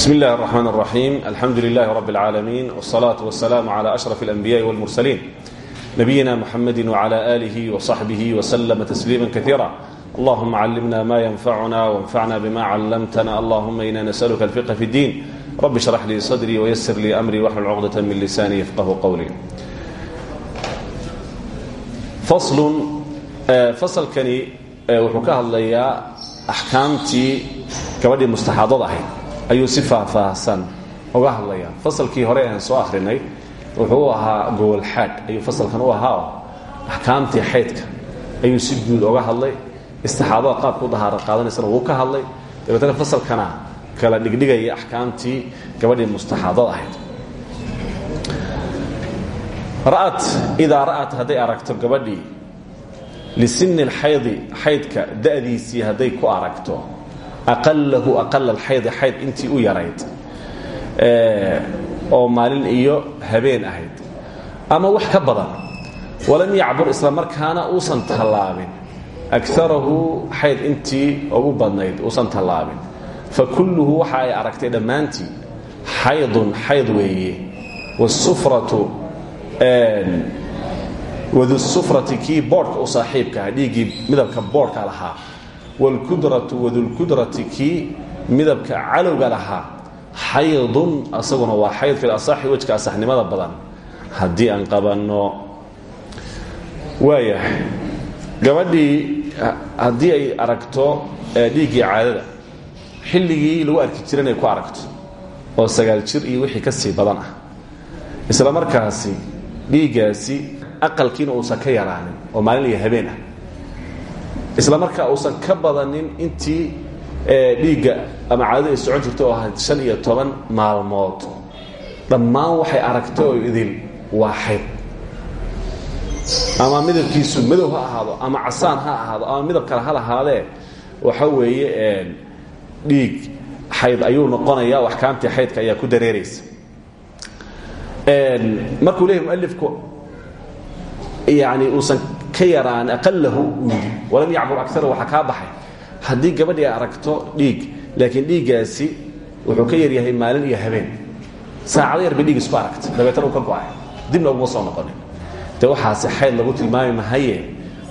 بسم الله الرحمن الرحيم الحمد لله رب العالمين والصلاة والسلام على أشرف الأنبياء والمرسلين نبينا محمد وعلى آله وصحبه وسلم تسليما كثيرا اللهم علمنا ما ينفعنا وانفعنا بما علمتنا اللهم إنا نسألك الفقه في الدين رب اشرح لي صدري ويسر لي أمري واحلل عقدة من لساني يفقه قولي فصل فصل كني wuxuu ka hadlayaa axkaamtii gabadhii mustaxaadada ahayd ayuu si faahfaahsan uga hadlayaa. Fasalkii hore aan soo akhrinay wuxuu u ahaa gowolxaadh ayuu fasalkan u ahaa oo axkaamtii ayuu si guud uga hadlay. Istixaadada qaabka u dahaara qaadanaysana wuu ka hadlay. Dabeetana fasalkana kala dhigdhigaya axkaamtii gabadhii mustaxaadada ahayd. Ra'at idaa ra'at hadday aragto gabadhii lisini اlxaydi xaydka da'diisii hadday ku aragto aqalahu aqala alxaydi xayd intii u yarayd oo maalin iyo habeen ahayd ama wax ka badan walam yacbur isla markaana uusan tallaabin akarahu xayd intii ugu badnayd uusan tallaabin fakulluhu waxa ay aragtay dhammaantii xaydun xayd weeye wsufratu wadusufrati kii boodhka u saaxiibka ah dhiiggii midabka boodhka lahaa wاlkudratu wadulkudrati kii midabka calowga lahaa xaydun asaguna waa xayd fi asaxi wejka asaxnimada badan haddii aan qabanno waayahay gabadhii haddii ay aragto dhiiggii caadada xilligii lagu arki jira ku aragto oo sagaal jir iyo wixii ka sii badan ah isla markaasi dhiiggaasi aqalkiina uusan ka yaraanin oo maalin iyo habeen ah isla markaa uusan ka badanin intii dhiigga ama caadada ay socon jirta oo ahayd shan iyo toban maalmood. Dhammaan waxay aragtay oo idil waa xayd ama midabkiisu madow ha ahaado ama casaan ha ahaado ama midab kale ha lahaadee waxa weeye dhiig xayd ayuu noqonaya o axkaamtii xaydka ayaa ku dareeraysa. Markuu leeyahy mualifku yani uusan ka yaraan aqalahu yidhi walam yacbur akara waxaa kaa baxay. Haddii gabadhii aragto dhiig laakiin dhiiggaasi wuxuu ka yaryahay maalin iyo habeen. Saacado yar bay dhiig isku aragta dabeetana uu ka go'ay dibna uguma soo noqonin dee waxaasi xayd lagu tilmaami mahaye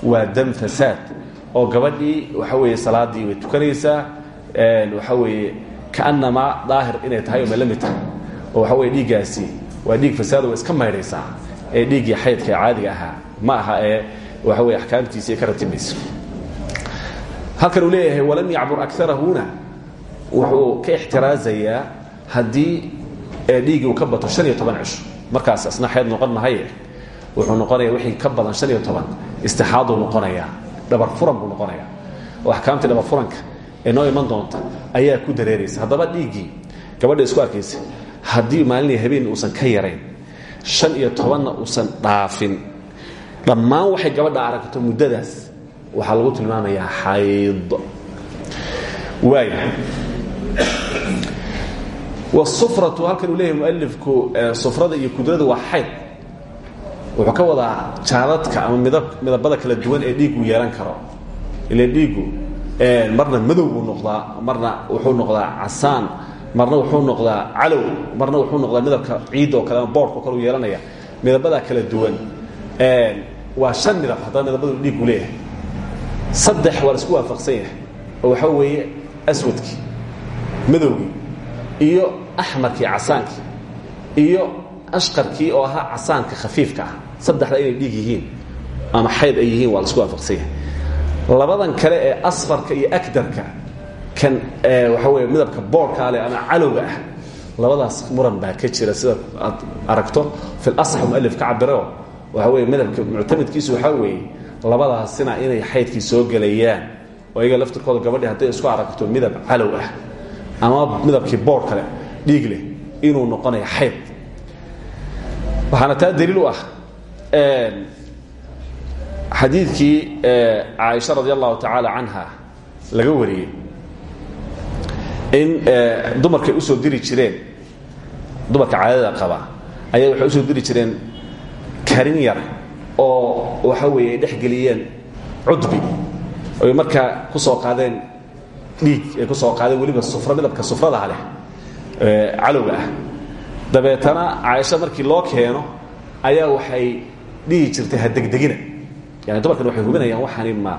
waa dam fasaad. Oo gabadhii waxa weeye salaadii way tukanaysaa. Waxa weeye kaanamaa daahir inay tahay oma la mid tahay. Oo waxa weye dhiiggaasi waa dhiig fasaado waa iska maydhaysaa. Ee dhiiggii xaydka ee caadiga ahaa ma aha ee waxa weye axkaamtiisii ka ratimayso halkan uu leeyahay walam yacbur akarahuna wuxuu ka ixtiraazayaa haddii dhiiggii ka bato han iyo markaas asna xayd noqon wuxuu noqonaya wixii ka badan han iyo noqonayaa. Dhabar furan buu noqonayaa. Oo axkaamtii dhabar furanka. Ee noo iman doonta ayaa ku dareeraysa. Haddaba dhiiggii gabadha isku arkaysa haddii maalin iyo habeen uusan ka yarayn han iyo uusan dhaafin dhammaan waxay gabadha aragto muddadaas waxaa lagu tilmaamayaa xayd. Waaya wsufratu halkan uu leeyahay mualifku sufrada iyo kudrada waa xayd. Wuxuu ka wadaa jaadadka ama midab midabada kala duwan ee dhiigu yeelan karo. Ila dhiigu marna madow buu noqdaa marna wuxuu noqdaa casaan marna wuxuu noqdaa calow marna wuxuu noqdaa midabka ciid oo kale ama boorhka o kale u yeelanaya. Midabadaa kala duwan waa shan midab haddaba midabadu dhiigu leeyahay. Saddex waa la isku waafaqsan yahay oo waxaa weeye aswadkii madowgii iyo axmarkii casaankii iyo ashqarkii oo ahaa casaanka khafiifka ah. Saddexda inay dhiig yihiin ama xayd ay yihiin waa la isku waafaqsan yahay. Labadan kale ee asfarka iyo akdarka kan waxa wey midabka boorkaa leh ama calowga ah labadaas muran baa ka jira sida aad aragto. Fi lasax mualif ka cabireo waxa wey midabka muctamidkiisu waxaa weeye labadaasina inay xaydkii soo gelayaan oo iyaga laftirkooda gabadhi hadday isku aragto midab calow ah ama midabkii boor kale dhiig leh inuu noqonayo xayd. Waxaana taa daliil u ah xadiidkii caaisha radi allahu tacaala canha laga wariyey in dumarkay u soo diri jireen dumarka caadada qaba ayaa waxay u soo diri jireen karin yar oo waxa weeye ay dhex geliyeen cudbi. Oy markaa ku soo qaadeen dhiig ay ku soo qaadeen weliba sufra midabka sufradaha leh calowga ah. Dabeetana caaisha markii loo keeno ayaa waxay dhihi jirtay ha degdegina. Yani dumarkan waxay hubinayaan waxaani ma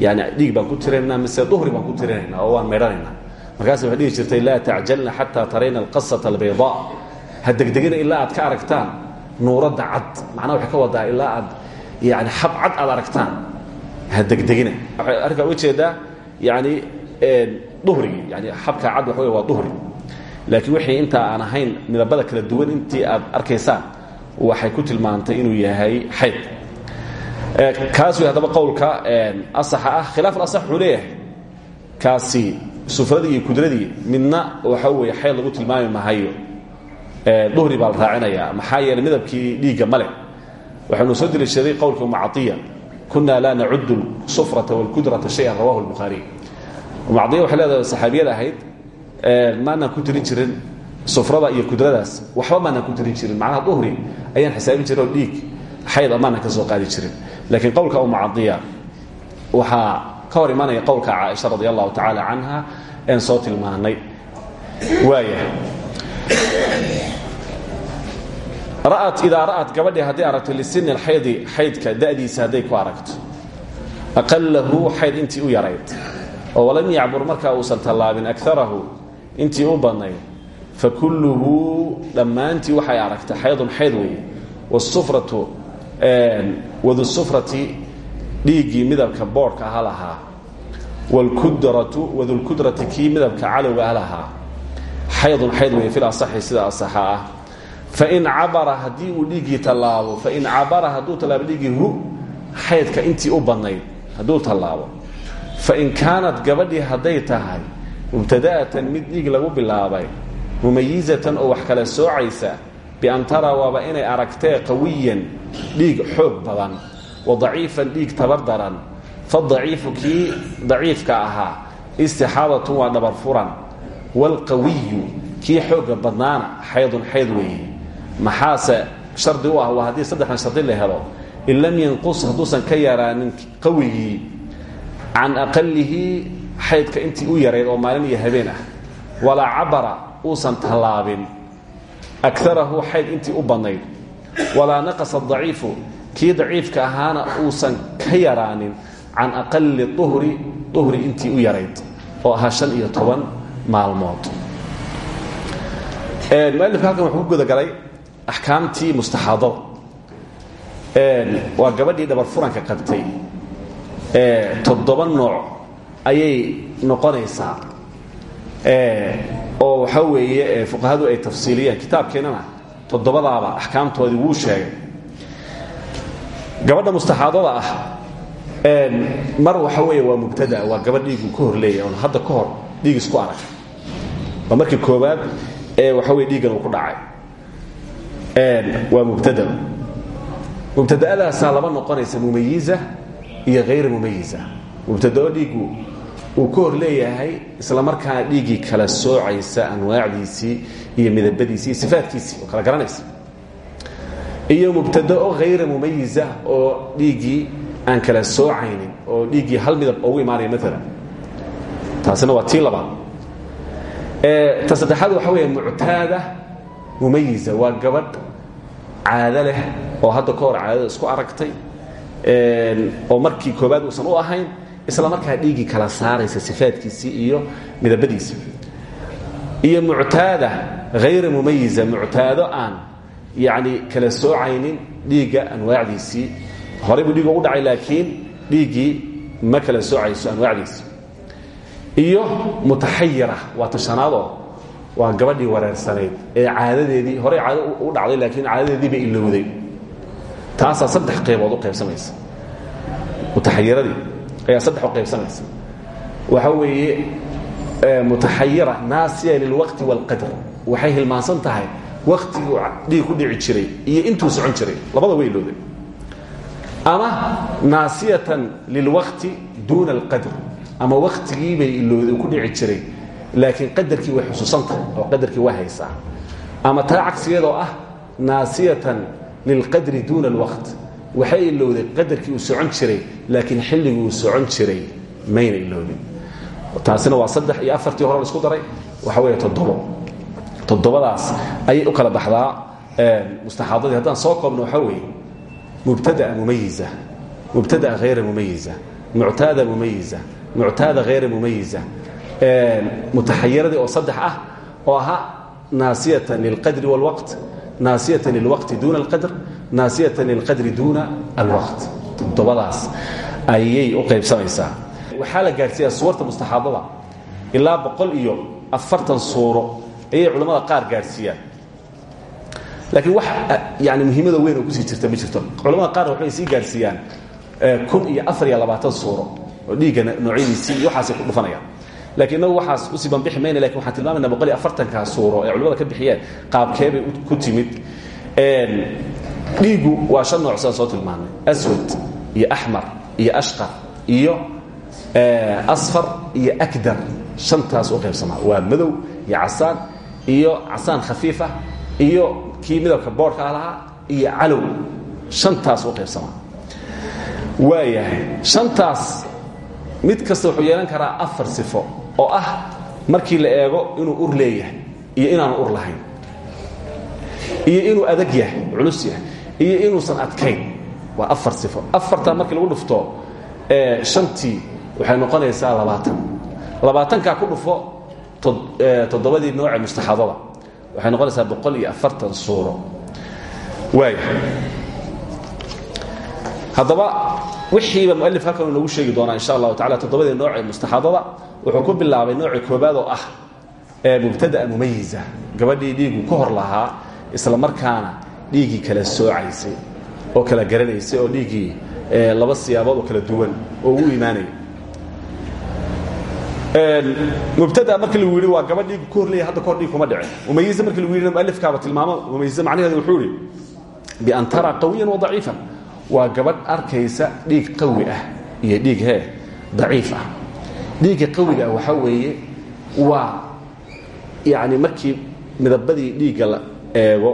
yani dhiig baan ku tirinaynaa mise duhri baan ku tirinaynaa oo waan meydhanaynaa markaas waxay dhihi jirtay laa tacjalna xataa tarayna alqasata albaydaa ha degdegina ilaa aad ka aragtaan nuuradda cad. Macnaha waxay ka wadaa ilaa aad yani xab cad aad aragtaan. Ha degdegina waxay arrinkaa uga jeedaa yani duhrigii yani xabkaa cad waxa wey waa duhri. Laakiin wixii intaa aan ahayn midabada kala duwan intii aad arkaysaan waxay ku tilmaantay inuu yahay xayd kaas wey haddaba qowlka asaxa ah khilaaf alasax wuxuu leeyahay kaasi sufradii iyo kudradii midna waxa weeye xayd lagu tilmaami mahayo duhri baa la raacinayaa. Maxaa yeeley midabkii dhiigga male waxaynu soo deliishaday qowlka umacaiya kuna laa nacudu sufrata wاlkudrata shayan rawahu اlbukhaariy umacaiya waxay leedahay saxaabiyad ahayd maanaan ku tirin jirin sufrada iyo kudradaas waxba maanaan ku tirin jirin. Macnaha duhri ayaan xisaabin jirin oo dhiig xayd amaanan ka soo qaadi jirin. Laakiin qowlka umacadiya waxaa ka hor imanaya qowlka caaisha radi allahu tacaala canha een soo tilmaanay. Waaya ra'at idaa ra'at gabadhii hadday aragto lisini alxaydi xaydka da'diisa hadday ku aragto. Aqalahu xayd intii u yarayd oo walam yacbur markaa uusan tallaabin akarahu intii u badnayd fakulluhu dhammaantii waxay aragta xaydun xayd weeye. Wsufratu wadusufrati dhiiggii midabka boodhka ha lahaa. Wlkudratu wadulkudrati kii midabka calowga ha lahaa. Xaydun xayd weeye fil asaxi sida asaxa ah fain cabara haddii uu dhiiggii tallaabo fain cabara hadduu tallaabo dhiiggii hu xaydka intii u badnayd hadduu tallaabo fain kaanat gabadhii hadday tahay mubtada'atan mid dhiig lagu bilaabay mumayizatan oo wax kala soocaysa bian tara waaba inay aragtee qawiyan dhiig xoog badan wa daciifan dhiig tabar daran fadaciifu kii daciifka ahaa istixaadatun waa dhabar furan waalqawiyu kii xoogga badnaana xaydun xayd weeye maxaase shardi u ah waa haddii saddexdan shardi la helo. In lam yanqus hadduusan ka yaraanin qawigii can aqalihi xaydka intii u yarayd oo maalin iyo habeen ah. Walaa cabara uusan tallaabin. Akarahu xayd intii u badnayd. Walaa naqasa daciifu kii daciifka ahaana uusan ka yaraanin. Can aqali uhri uhri intii u yarayd oo ahaa iyo toban maalmood. Mualifka halkan wuxuu ku gudagalay axkaamtii mustaxaadada waa gabadhii dhabar furanka qabtay toddoba nooc ayay noqonaysaa. Oo waxaa weeye fuqahadu ay tafsiiliyeen kitaabkeennana toddobadaaba axkaamtoodii wuu sheegay. Gabadha mustaxaadada ah mar waxa weeye waa mubtada waa gabadh dhiigu ka hor leeyahy oon hadda ka hor dhiig isku arag. Waa markii koowaad ee waxa weye dhiiggan uu ku dhacay waa mubtada. Mubtada'adaasaa laba noqonaysa mumayiza iyo hayr mumayiza mubtadao dhiigu uu ka hor leeyahay isla markaana dhiiggii kala soocaysa anwaacdiisii iyo midabadiisii iyo sifaadkiisii oo kala garanaysa. Iyo mubtadao hayra mumayiza oo dhiiggii aan kala soocaynin oo dhiiggii hal midab ugu imaanaya maalan taasina waa tii labaad. Ta saddexaad waxa weeye muctaada mumayiza waa gabadh caado leh oo hadda ka hor caadada isku aragtay oo markii koobaad uusan u ahayn isla markaa dhiiggii kala saaraysa sifaadkiisii iyo midabadiisa. Iyo muctaada hayra mumayiza muctaado aan yacni kala soocaynin dhiigga anwaacdiisii. Horey buu dhiig ugu dhacay laakiin dhiiggii ma kala soocayso anwaacdiisi iyo mutaxayira waa tashanaadoo waa gabadhii wareersanayd ee caadadeedii horey caado u dhacday laakiin caadadeedii bay ilowday taasaa saddex qaybood u qaybsamaysa. Mutaxayiradii ayaa saddex u qaybsamaysa. Waxa weeye mutaxayira naasiya lilwaqti wاlqadr waxay hilmaansan tahay waktiguu dhiig ku dhici jiray iyo intuu socon jiray. Labada way ilowday ama naasiyatan lilwaqti duuna alqadr. Ama waktigiibay ilowday ku dhici jiray laakiin qadarkii way xusuusan tahay oo qadarkii waa haysaa. Ama taa cagsigeedoo ah naasiyatan lilqadri duuna alwaqt. Waxay ilowday qadarkii uu socon jiray laakiin xilligii uu socon jiray mayna ilowdin taasina waa saddex iyo afartii hore la isku daray. Waxa weeye toddobo. Toddobadaas ayay u kala baxdaa. Mustaxaadadii haddaan soo koobno waxaa weeye mubtadaa mumayiza mubtadaa hayra mumayiza muctaada mumayiza muctaada hayra mumayiza mutaxayiradii oo saddex ah oo ahaa naasiyatan lilqadri wاlwaqt naasiyatan lilwaqti duuna alqadr naasiyatan lilqadri duuna alwaqt toddobadaas ayay u qaybsamaysaa. Waxaa la gaadhsiiyaa suwarta mustaxaadada ilaa boqol iyo afartan suuro ayay culamada qaar gaadhsiiyaan laakiin wax yani muhiimada weyn oo ku sii jirta ma jirto. Culamada qaarna waxay sii gaadhsiiyaan kun iyo afar iyo labaatan suuro oo dhiigga noocyadiisii iyo waxaasay ku dhufanayaan lakiin inagu waxaas u sii banbixi mayna laakiin waxaan tilmaamayna boqol iyo afartanka suuro ee culamada ka bixiyeen qaabkeebay ku timid dhiiggu waa shan nooc sidaan soo tilmaamay aswad iyo axmar iyo ashqar iyo asfar iyo akdar shantaas u qaybsamaa waa madow iyo casaan iyo casaan khafiif ah iyo kii midabka boorhka ah lahaa iyo calow shantaas u qaybsamaa waayahay shantaas mid kasta wuxuu yeelan karaa afar sifo oo ah markii la eego inuu ur leeyahay iyo inaanu ur lahayn. Iyo inuu adag yahay culus yahay. Iyo inuusan adkayn. Waa afar sifo. Afartaa markii lagu dhufto shantii waxay noqonaysaa labaatan. Labaatankaa ku dhufo toddobadii nooce mustaxadada. Waxay noqonaysaa boqol iyo afartan suuro. Waaya haddaba wixiiba mualif halkan noogu sheegi doonaa insha allahu tacala toddobadii noocee mustaxadada wuxuu ku bilaabay nooci koobaad oo ah ee mubtadaa mumayiza gabadhii dhiigu ka hor lahaa isla markaana dhiiggii kala soocaysay oo kala garanaysay oo dhiiggii laba siyaabood oo kala duwan oo ugu imaanaya mubtada markii lagu yidhi waa gabadh dhiigu ka horleeya hadda kahor dhiig kuma dhicin. Mumayiza markii lagu yidhi mualifkaaba tilmaamo mumayiza macnaheedu wuxuu yidhi bian tara qawiyan wa daciifan waa gabadh arkaysa dhiig qawi ah iyo dhiig hee daciif ah. Dhiigga qawiga ah waxaa weeye waa yani markii midabadii dhiigga la eego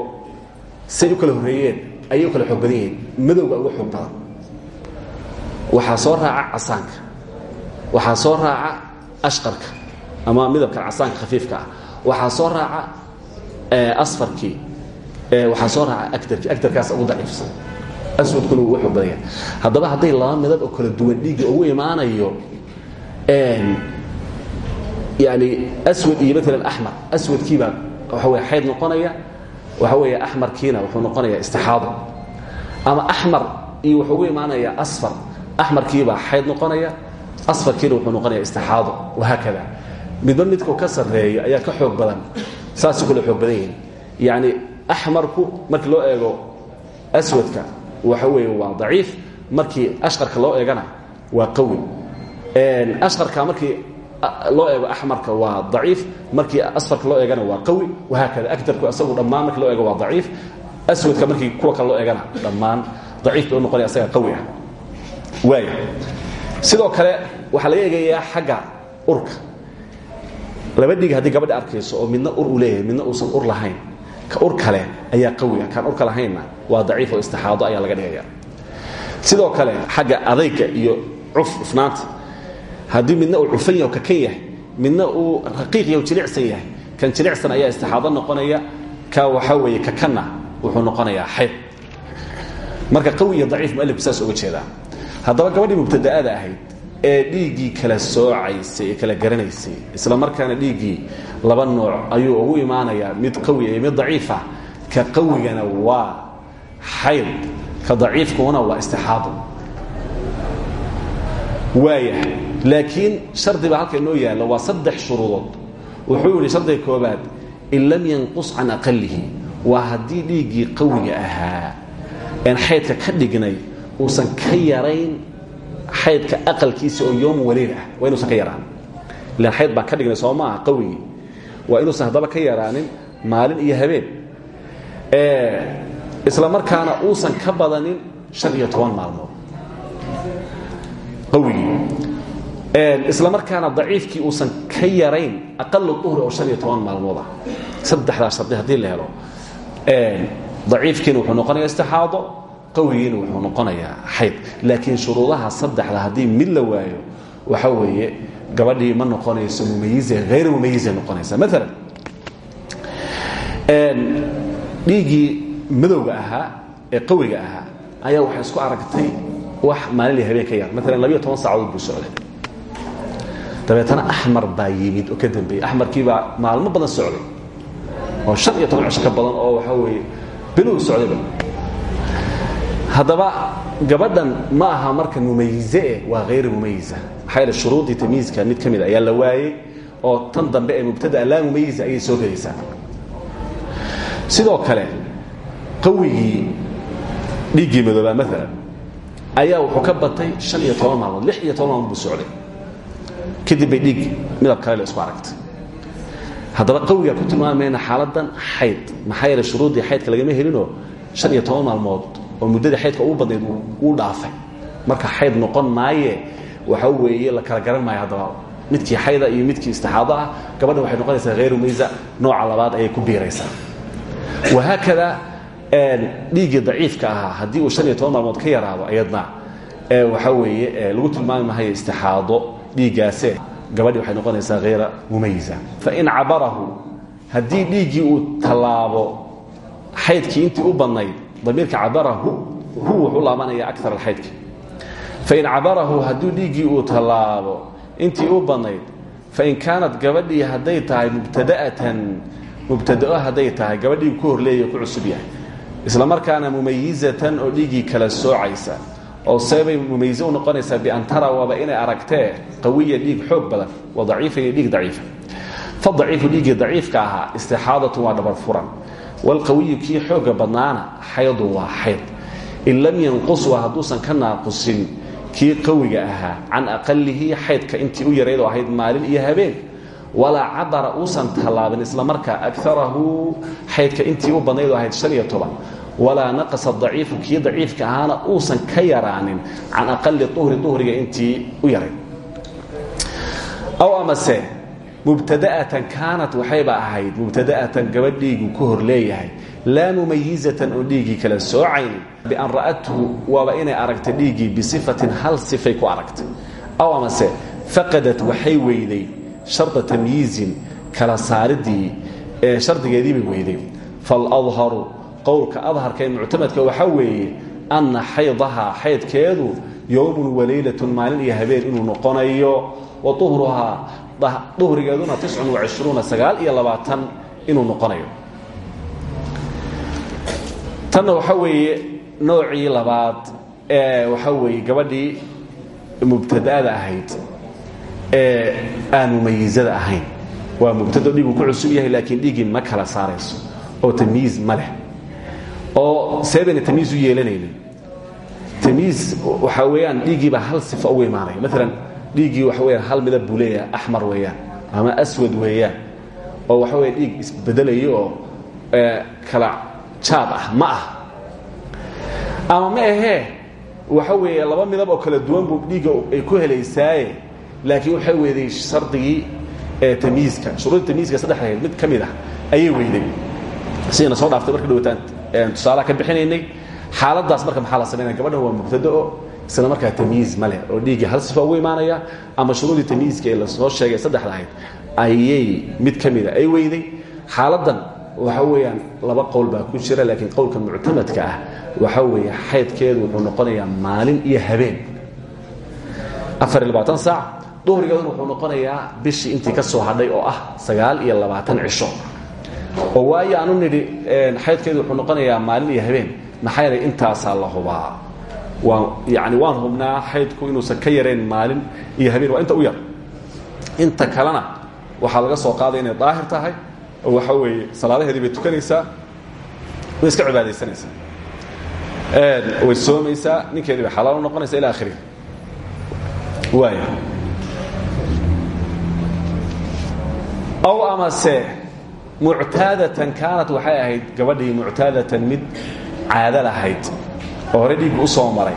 say u kala horreeyeen ayay u kala xoog badan yihiin madowga uga xoog badan. Waxaa soo raaca casaanka waxaa soo raaca ashqarka ama midabka casaanka khafiifka ah. Waxaa soo raaca asfarkii waxaa soo raaca agdarkii agdarkaas ugu daciifsan aswadkuna uga xoog badan yahay haddaba hadday laba midab oo kala duwan dhiigga ugu imaanayo yani aswad iyo maalan axmar aswadkiibaa waxa wey xayd noqonaya waxa weeye axmarkiina wuxuu noqonaya istixaado. Ama axmar iyo wuxuu ugu imaanaya asfar axmarkiibaa xayd noqonaya asfarkiina wuxuu noqonaya istixaado wahaakada midba midkuu ka sarreeyo ayaa ka xoog badan saasuu kale xoog badan yihiin yani axmarku markii loo eego aswadka waxa weeye waa daciif. Markii ashqarka loo eegana waa qawi. Ashqarka markii loo eego axmarka waa daciif. Markii asfarka loo eegana waa qawi. Wahaakada agdarku asagu dhammaan markii loo eego waa daciif. Aswadka markii kuwa kale loo eegana dhammaan. Daciif bay u noqonaya asaga qawi ah. Waaya sidoo kale waxaa laga eegayaa xagga urka. Laba dhig haddii gabadha arkayso oo midna ur uu leeyahay midna uusan ur lahayn ur kale ayaa qawi ah kaan urka lahaynna waa daciif oo istixaado ayaa laga dhigaya sidoo kale xagga adayga iyo cuf cufnaanta haddii midna uu cufan yahay o kakan yahay midna uu raqiiq yahay o jilicsan yahay kan jilicsan ayaa istixaado noqonaya ka waxaa weeye kakanna wuxuu noqonayaa xayd marka qawi iyo daciif mualifku saas uga jeedaa. Haddaba gabadhii mubtada'ada ahayd ee dhiiggii kala soocaysay ee kala garanaysay. Isla markaana dhiiggii laba nooc ayuu ugu imaanayaa mid qawi iyo mid daciifa. Ka qawigana waa xayd ka daciifkuna waa istixaado waaya laakiin shardi baa halka inoo yaalla waa saddex shuruudood. Wuxuu yidhi shardiga koobaad in lam yanqus can aqalihi waa haddii dhiiggii qawiga ahaa een xaydka ka dhignay uusan ka yarayn xaydka aqalkiisa oo yoom waliil ah waa inuusan ka yaraan. Ilan xayd baan ka dhignay soo maaha qawigii waa inuusan haddaba ka yaraanin maalin iyo habeen. Isla markaana uusan ka badanin shan iyo toban maalmood. Qawigii isla markaana daciifkii uusan ka yarayn aqalu uhri oo shan iyo toban maalmood ah. Saddexdaa shardi haddii la helo. Daciifkiina wuxuu noqonaya istixaado qawigiina wuxuu noqonayaa xayd laakiin shuruudaha saddexda haddii mid la waayo waxa weeye gabadhii ma noqonayso mumayize hayr mumayize noqonaysa. Maalan dhiiggii madowga ahaa ee qawiga ahaa ayaa waxay isku aragtay wax maalin iyo habeen ka yar. Maalan labiyo toban saacadood buu socday dabeetana axmar baa yimid oo ka dambeeyey axmarkiibaa maalmo badan socday oo han iyo toban cisho ka badan oo waxaa weeye bilow socdayba haddaba gabadhan ma aha marka mumayize waa hayr mumayiza maxaa yeele shuruuddii tamyiizka mid ka mid ayaa la waayey oo tan dambe ee mubtadaa laa mumayiza ayay soo gelaysaa sidoo kale qawigii dhiiggii madoobaa maalan ayaa wuxuu ka batay han iyo toban maalmood lix iyo toban maalmood buu socday. Kadib bay dhiig midab kale la isku aragtay. Haddaba qawigaa ku tilmaamayna xaaladan xayd maxaa yeele shuruuddii xaydka lagama helinoo han iyo toban maalmood oo muddadii xaydka ugu badnayd wuu dhaafay. Marka xayd noqon maaye waxa weeye la kala garan maayo haddaba. Midkii xayda iyo midkii istixaado ah gabadha waxay noqonaysaa hayru maysa nooca labaad ayay ku biiraysaa. Wahaakada dhiiggii daciifka ahaa haddii uu han iyo toban maalmood ka yaraado ayadna waxaa weeye lagu tilmaami mahayo istixaado dhiiggaase gabadhii waxay noqonaysaa hayra mumayisa fain cabarahu haddii dhiiggii uu tallaabo xaydkii intii u badnayd damiirka cabarahu hu wuxuu laabanaya aar alxaydka fain cabarahu hadduu dhiiggii uu tallaabo intii u badnayd fain kaanat gabadhii hadday tahay mubtada'atan mubtadao hadday tahay gabadhii ku horleeya ku cusub yahay. Isla markaana mumayizatan oo dhiiggii kala soocaysa oo seebay mumayize u noqonaysaa bian tara waaba inay aragtee qawiya dhiig xoog badan wa daciifa iyo dhiig daciifa. Fadaciifu dhiiggii daciifka waa dhabar walqawiyu kii xooga badnaana xaydun waa xayd. In lam yanqus waa hadduusan ka naaqusin kii qawiga ahaa can aqalihi xaydka intii u yarayd oo ahayd maalin iyo habeen walaa cabara uusan tallaabin isla markaa akarahu xaydka intii u badnayd oo ahayd walaa naqasa daciifu kii daciifka ahaana uusan ka yaraanin can aqali uhri uhriga intii u yarayd aw amase mubtada'atan kaanat waxayba ahayd mubtada'atan gabadh dhiigu ku hor leeyahay laa mumayizatan oo dhiiggii kala soocaynin bian ra'athu waaba inay aragtay dhiiggii bisifatin hal sifay ku aragtay aw amase faqadat waxay weyday sharda tamyiizin kala saaridii ee shardigeediibay weyday faladharu qowlka adharka ee muctamadka waxaa weeye anna xaydahaa xaydkeedu yowmun walaylatun maalin iyo habeen inuu noqonayo wa uhruhaa duhrigeeduna ticun wacishruuna sagaal iyo labaatan inuu noqonayo. Tanna waxaa weeye noocii labaad ee waxaa weeye gabadhii mubtada'ada ahayd ee aan mumayizada ahayn. Waa mubtado dhiigu ku cusub yahay laakiin dhiiggii ma kala saarayso oo tamyiiz ma leh. Oo seebayna tamyiiz u yeelanaynin tamyiiz waxaa weeyaan dhiiggiibaa hal sifa ugu imaanaya. Maalan dhiiggii waxa weyaan hal midab buu leeyahay axmar weeyaan ama aswad weeyaan oo waxa weya dhiig isbedelayo oo kala jaad ah ma ah. Ama ma ahee waxa weeye laba midab oo kala duwan buu dhiigga ay ku helaysaaye laakiin waxay weyday shardigii tamyiizka shuruudda tamyiizka saddexdahayd mid ka mid ah ayay weyday sidayna soo dhaaftay marka dhawataan tusaalaha ka bixinaynay xaaladaas marka maxaa la samaynaya gabadhan waa mubtadao isla markaa tamyiiz ma oo dhiiggii hal sifa ugu imaanaya ama shuruudii tamyiizka ee la soo sheegay saddexda ahayd ayay mid ka mida ay weyday. Xaaladan waxa weeyaan laba qowl baa ku jira laakiin qowlka muctamadka ah waxa weeye xaydkeedu wuxuu noqonayaa maalin iyo habeen. Saac duhrigeeduna wuxuu noqonayaa bishii intii ka soo hadhay oo ah sagaal iyo labaatan cisho. Oo waayo aanu nidhi xaydkeedu wuxuu noqonayaa maalin iyo habeen. Maxaa yeelay la hubaa waa yani waan hubnaa xaydku inuusan ka yarayn maalin iyo habeen. Waa inta u yar. Inta kalena waxaa laga soo qaaday inay daahir tahay. Oo waxa weeye salaadaheedii bay tukanaysaa way iska cibaadaysanaysaa. Way soomaysaa ninkeedii bay xalaal u noqonaysaa ila akhirihi waaya aw amase muctaadatan kaanat waxay ahayd gabadhii muctaadatan mid caado lahayd oo hore dhiiggu u soo maray.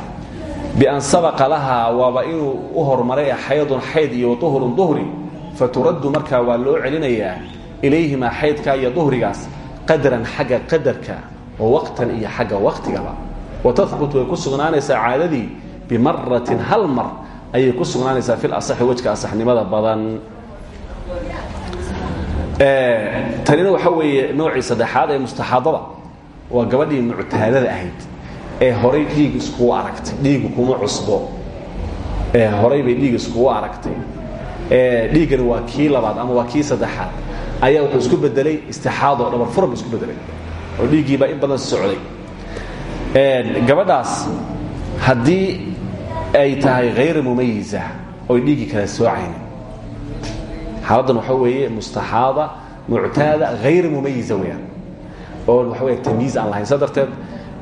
Bian sabaqa lahaa waaba inuu u hormaray xaydun xayd iyo duhrun duhri faturaddu markaa waa loo celinayaa ilayhimaa xaydkaa iyo duhrigaas qadran xagga qadarka oo waqtan iyo xagga waqtigaba. Wa tahbut way ku sugnaanaysaa caadadii bimaratin hal mar ayay ku sugnaanaysaa fil asaxi wejka asaxnimada badan. Tanina waxa weeye noocii saddexaad ee mustaxaadada waa gabadhii muctaadada ahayd ee horay dhiig iskugu aragtay. Dhiigu kuma cusbo. Ee horay bay dhiig iskugu aragtay. Dhiiggani waa kii labaad ama waa kii saddexaad. Ayaa wuxuu isku bedelay istixaado dhabar furan bu isku bedelay oo dhiiggiibaa in badan socday. Gabadhaas haddii ay tahay hayr mumayisa oy dhiiggii kala soocaynin xaaladdan waxa weeye mustaxaada muctaada hayr mumayisa weyaan oo waxa wey tamyiiz aan lahayn. Saa darteed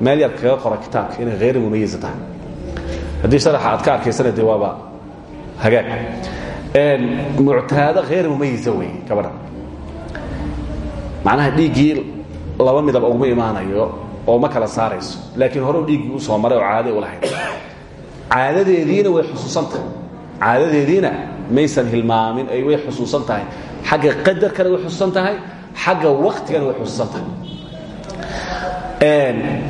meel yar kaga qora kitaabka inay hayr mumayisa tahay. Haddii sharaxa aad ka arkaysana dee waaba hagaag. Muctaado hayr mumayisa wey gabadha macnaha dhiiggii laba midab uguma imaanayo oo ma kala saarayso laakiin hore dhiiggii u soo maray oo caada u lahayd. Caadadeediina way xusuusantahay caadadeediina maysan hilmaamin ay way xusuusan tahay. Xagga qadarkana way xusuusan tahay xagga waktigana way xusuusan tahay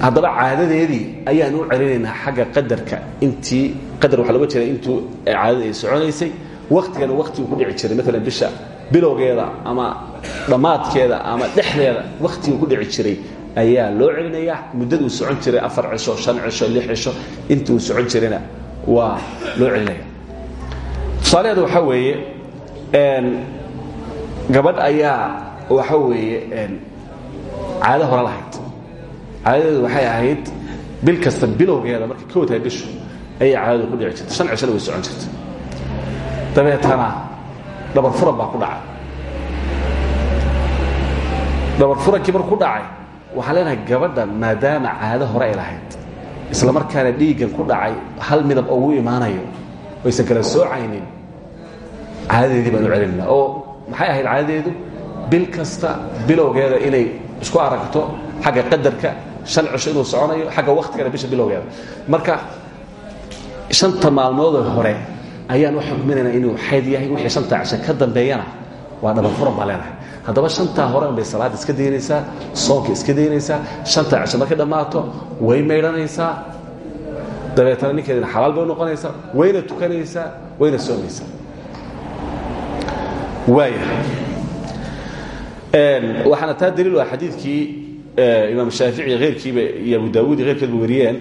haddaba caadadeedii ayaan u celinaynaa xagga qadarka. Intii qadar waxaa loga jeeda intuu caadada ay soconaysay waktigana waktigu ku dhici jiray. Maalan bisha bilowgeeda ama dhammaadkeeda ama dhexdeeda waktigu ku dhici jiray ayaa loo celinayaa. Muddaduu socon jiray afar cisho shan cisho lix cisho. Intuu socon jirayna waa loo celinaya. Tusaalaheeda waxaa weeye gabadh ayaa waxa weeye caado hore lahayd caadadeedu waxay ahayd bil kasta bilowgeeda markay ka watahay bishu ayay caadadu ku dhici jirtay. Shan cishona way socon jirtay. Dabeetana dhabar furan baa ku dhacay. Dhabar furankii marku ku dhacay waxaa leenahay gabadha maadaama caado hore ay lahayd isla markaana dhiiggan ku dhacay hal midab ugu imaanayo aysan kala soocaynin caadadeedii baan u celinayna oo maxay ahayd caadadeedu? Bil kasta bilowgeeda inay isku aragto xagga qadarka shan cisho inuu soconayo xagga waktigana bisha bilowgeeda marka shanta maalmoodoo hore ayaan u xukminaynaa inuu xayd yahay wixii shantaa cisho ka dambeeyana waa dhabar furan baa leenahay. Haddaba shantaa horen bay salaadda iska daynaysaa soonka iska daynaysaa shantaa cisho markay dhammaato way maydhanaysaa dabeetana ninkeedina xalaal bay u noqonaysaa wayna tukanaysaa wayna soomaysaa waaya waxaana taa daliil ah xadiidkii Eh, imaam shaafici eyrkiiba iyo abu daawud iyo eyrkeedba wariyeen.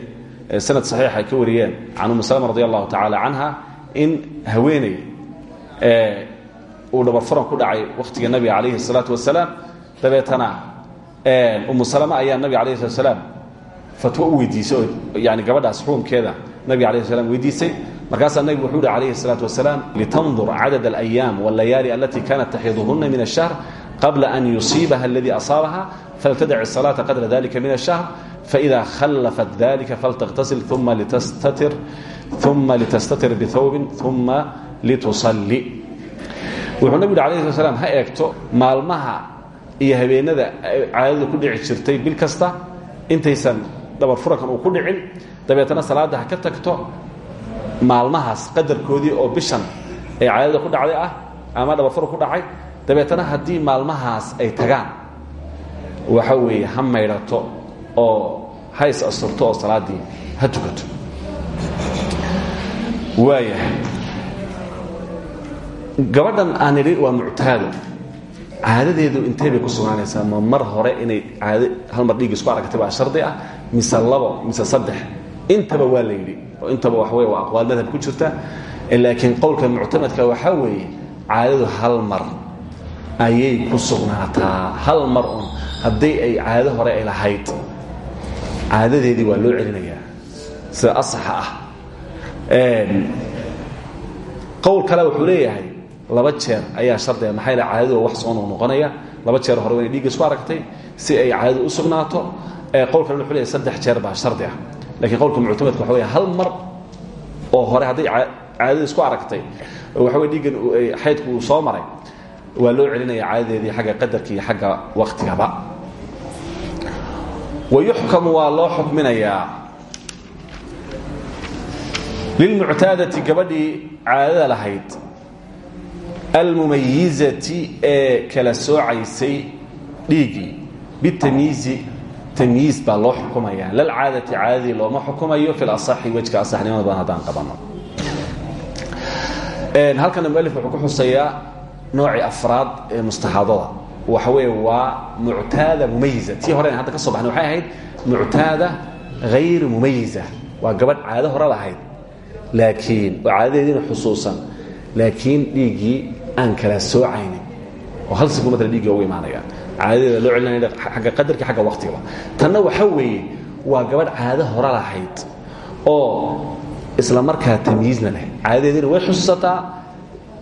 Eh, sanad saxiix ka wariyeen. Can umu salama radi allahu tacaala canha in haweeney eh, uu dhabarfuran ku dhacay wakhtiga nabiga calayhi salaatu wasalaam dabeetana umu salama ayaa nabiga alayhi salat salaam fatwo u weydiisay oo yani gabadhaas xukumkeeda nabiga alayh slam weydiisay. Markaasaa nabigu wuxuu hi alayhi salaatu wasalaam litandur cadad alayaam wاlayaali kanat taxiiduhuna min ashahr qabla an yusiibaha اladii asaabaha faltadac الصalaata qadra dalika min الشhahr faإida khallafat dalika faltakhtasil uma litastatir uma litastatir bihawbin uma litusali wuxuu nabigu yhi alayh slat slam ha eegto maalmaha iyo habeenada caadada ku dhici jirtay bil kasta intaysan dhabar furankan uu ku dhicin dabeetana salaadda ha ka tagto maalmahaas qadarkoodii oo bishan ee caadada ku dhacday ah ama dhabar furan ku dhacay dabeetana haddii maalmahaas ay tagaan waxa weeye ha maydhato oo ha is asturto oo salaaddii ha tukato. Waayahay. Gabadhan aan idhi waa muctaado. Caadadeedu intee bay ku sugnaanaysaa? Ma mar hore inay caado hal mar dhiig isku aragtay baa shardi ah mise labo mise saddex? Intaba waa la yidhi oo intaba wax wey waa aqwaal madhab ku jirta laakiin qowlka muctamadka waxaa weeye caadadu hal mar ayay ku sugnaataa. Hal mar un haddii ay caado hore ay lahayd caadadeedii waa loo celinayaa. Sida asaxa ah. Qowl kale wuxuu leeyahay laba jeer ayaa shardiga maxaa yeel caadadu wax soo noqnoqonaya laba jeer hore inay dhiigga isku aragtay si ay caadadu u sugnaato. Qowl kale wuxuu leeyahay saddex jeer baa shardi ah. Lakiin qowlka muctamadka waxa weya hal mar oo hore hadday caadadu isku aragtay waxa wey dhiiggan xaydku uu soo maray waa loo celinaya caadadeedii xagga qadarka iyo xagga waktigaba wayuxkamu waa loo xukminayaa. Lilmuctaadati gabadhii caadada lahayd almumayizati ee kala soocaysay dhiiggii bitamyiizi tamyiiz baa loo xukumaya lalcaadati caadadii looma xukumayo fi lasaxi wejka asaxnimada badan haddaan qabanno halkana mualif wuxuu ku xusayaa noocii afraad ee mustaxaadada waxa weeye waa muctaada mumayiza tii hore hadda ka soo baxnay waxay ahayd muctaada hayr mumayiza waa gabadh caado hore lahayd laakiin oo caadadeediina xusuusan laakiin dhiiggii aan kala soocaynin oo hal siku matala dhiiggii ugu imaanaya. Caadadeeda loo celinaya agga qadarkii agga waktigaba tanna waxa weeye waa gabadh caado hore lahayd oo isla markaa tamyiizna leh. Caadadeediina way xusuusataa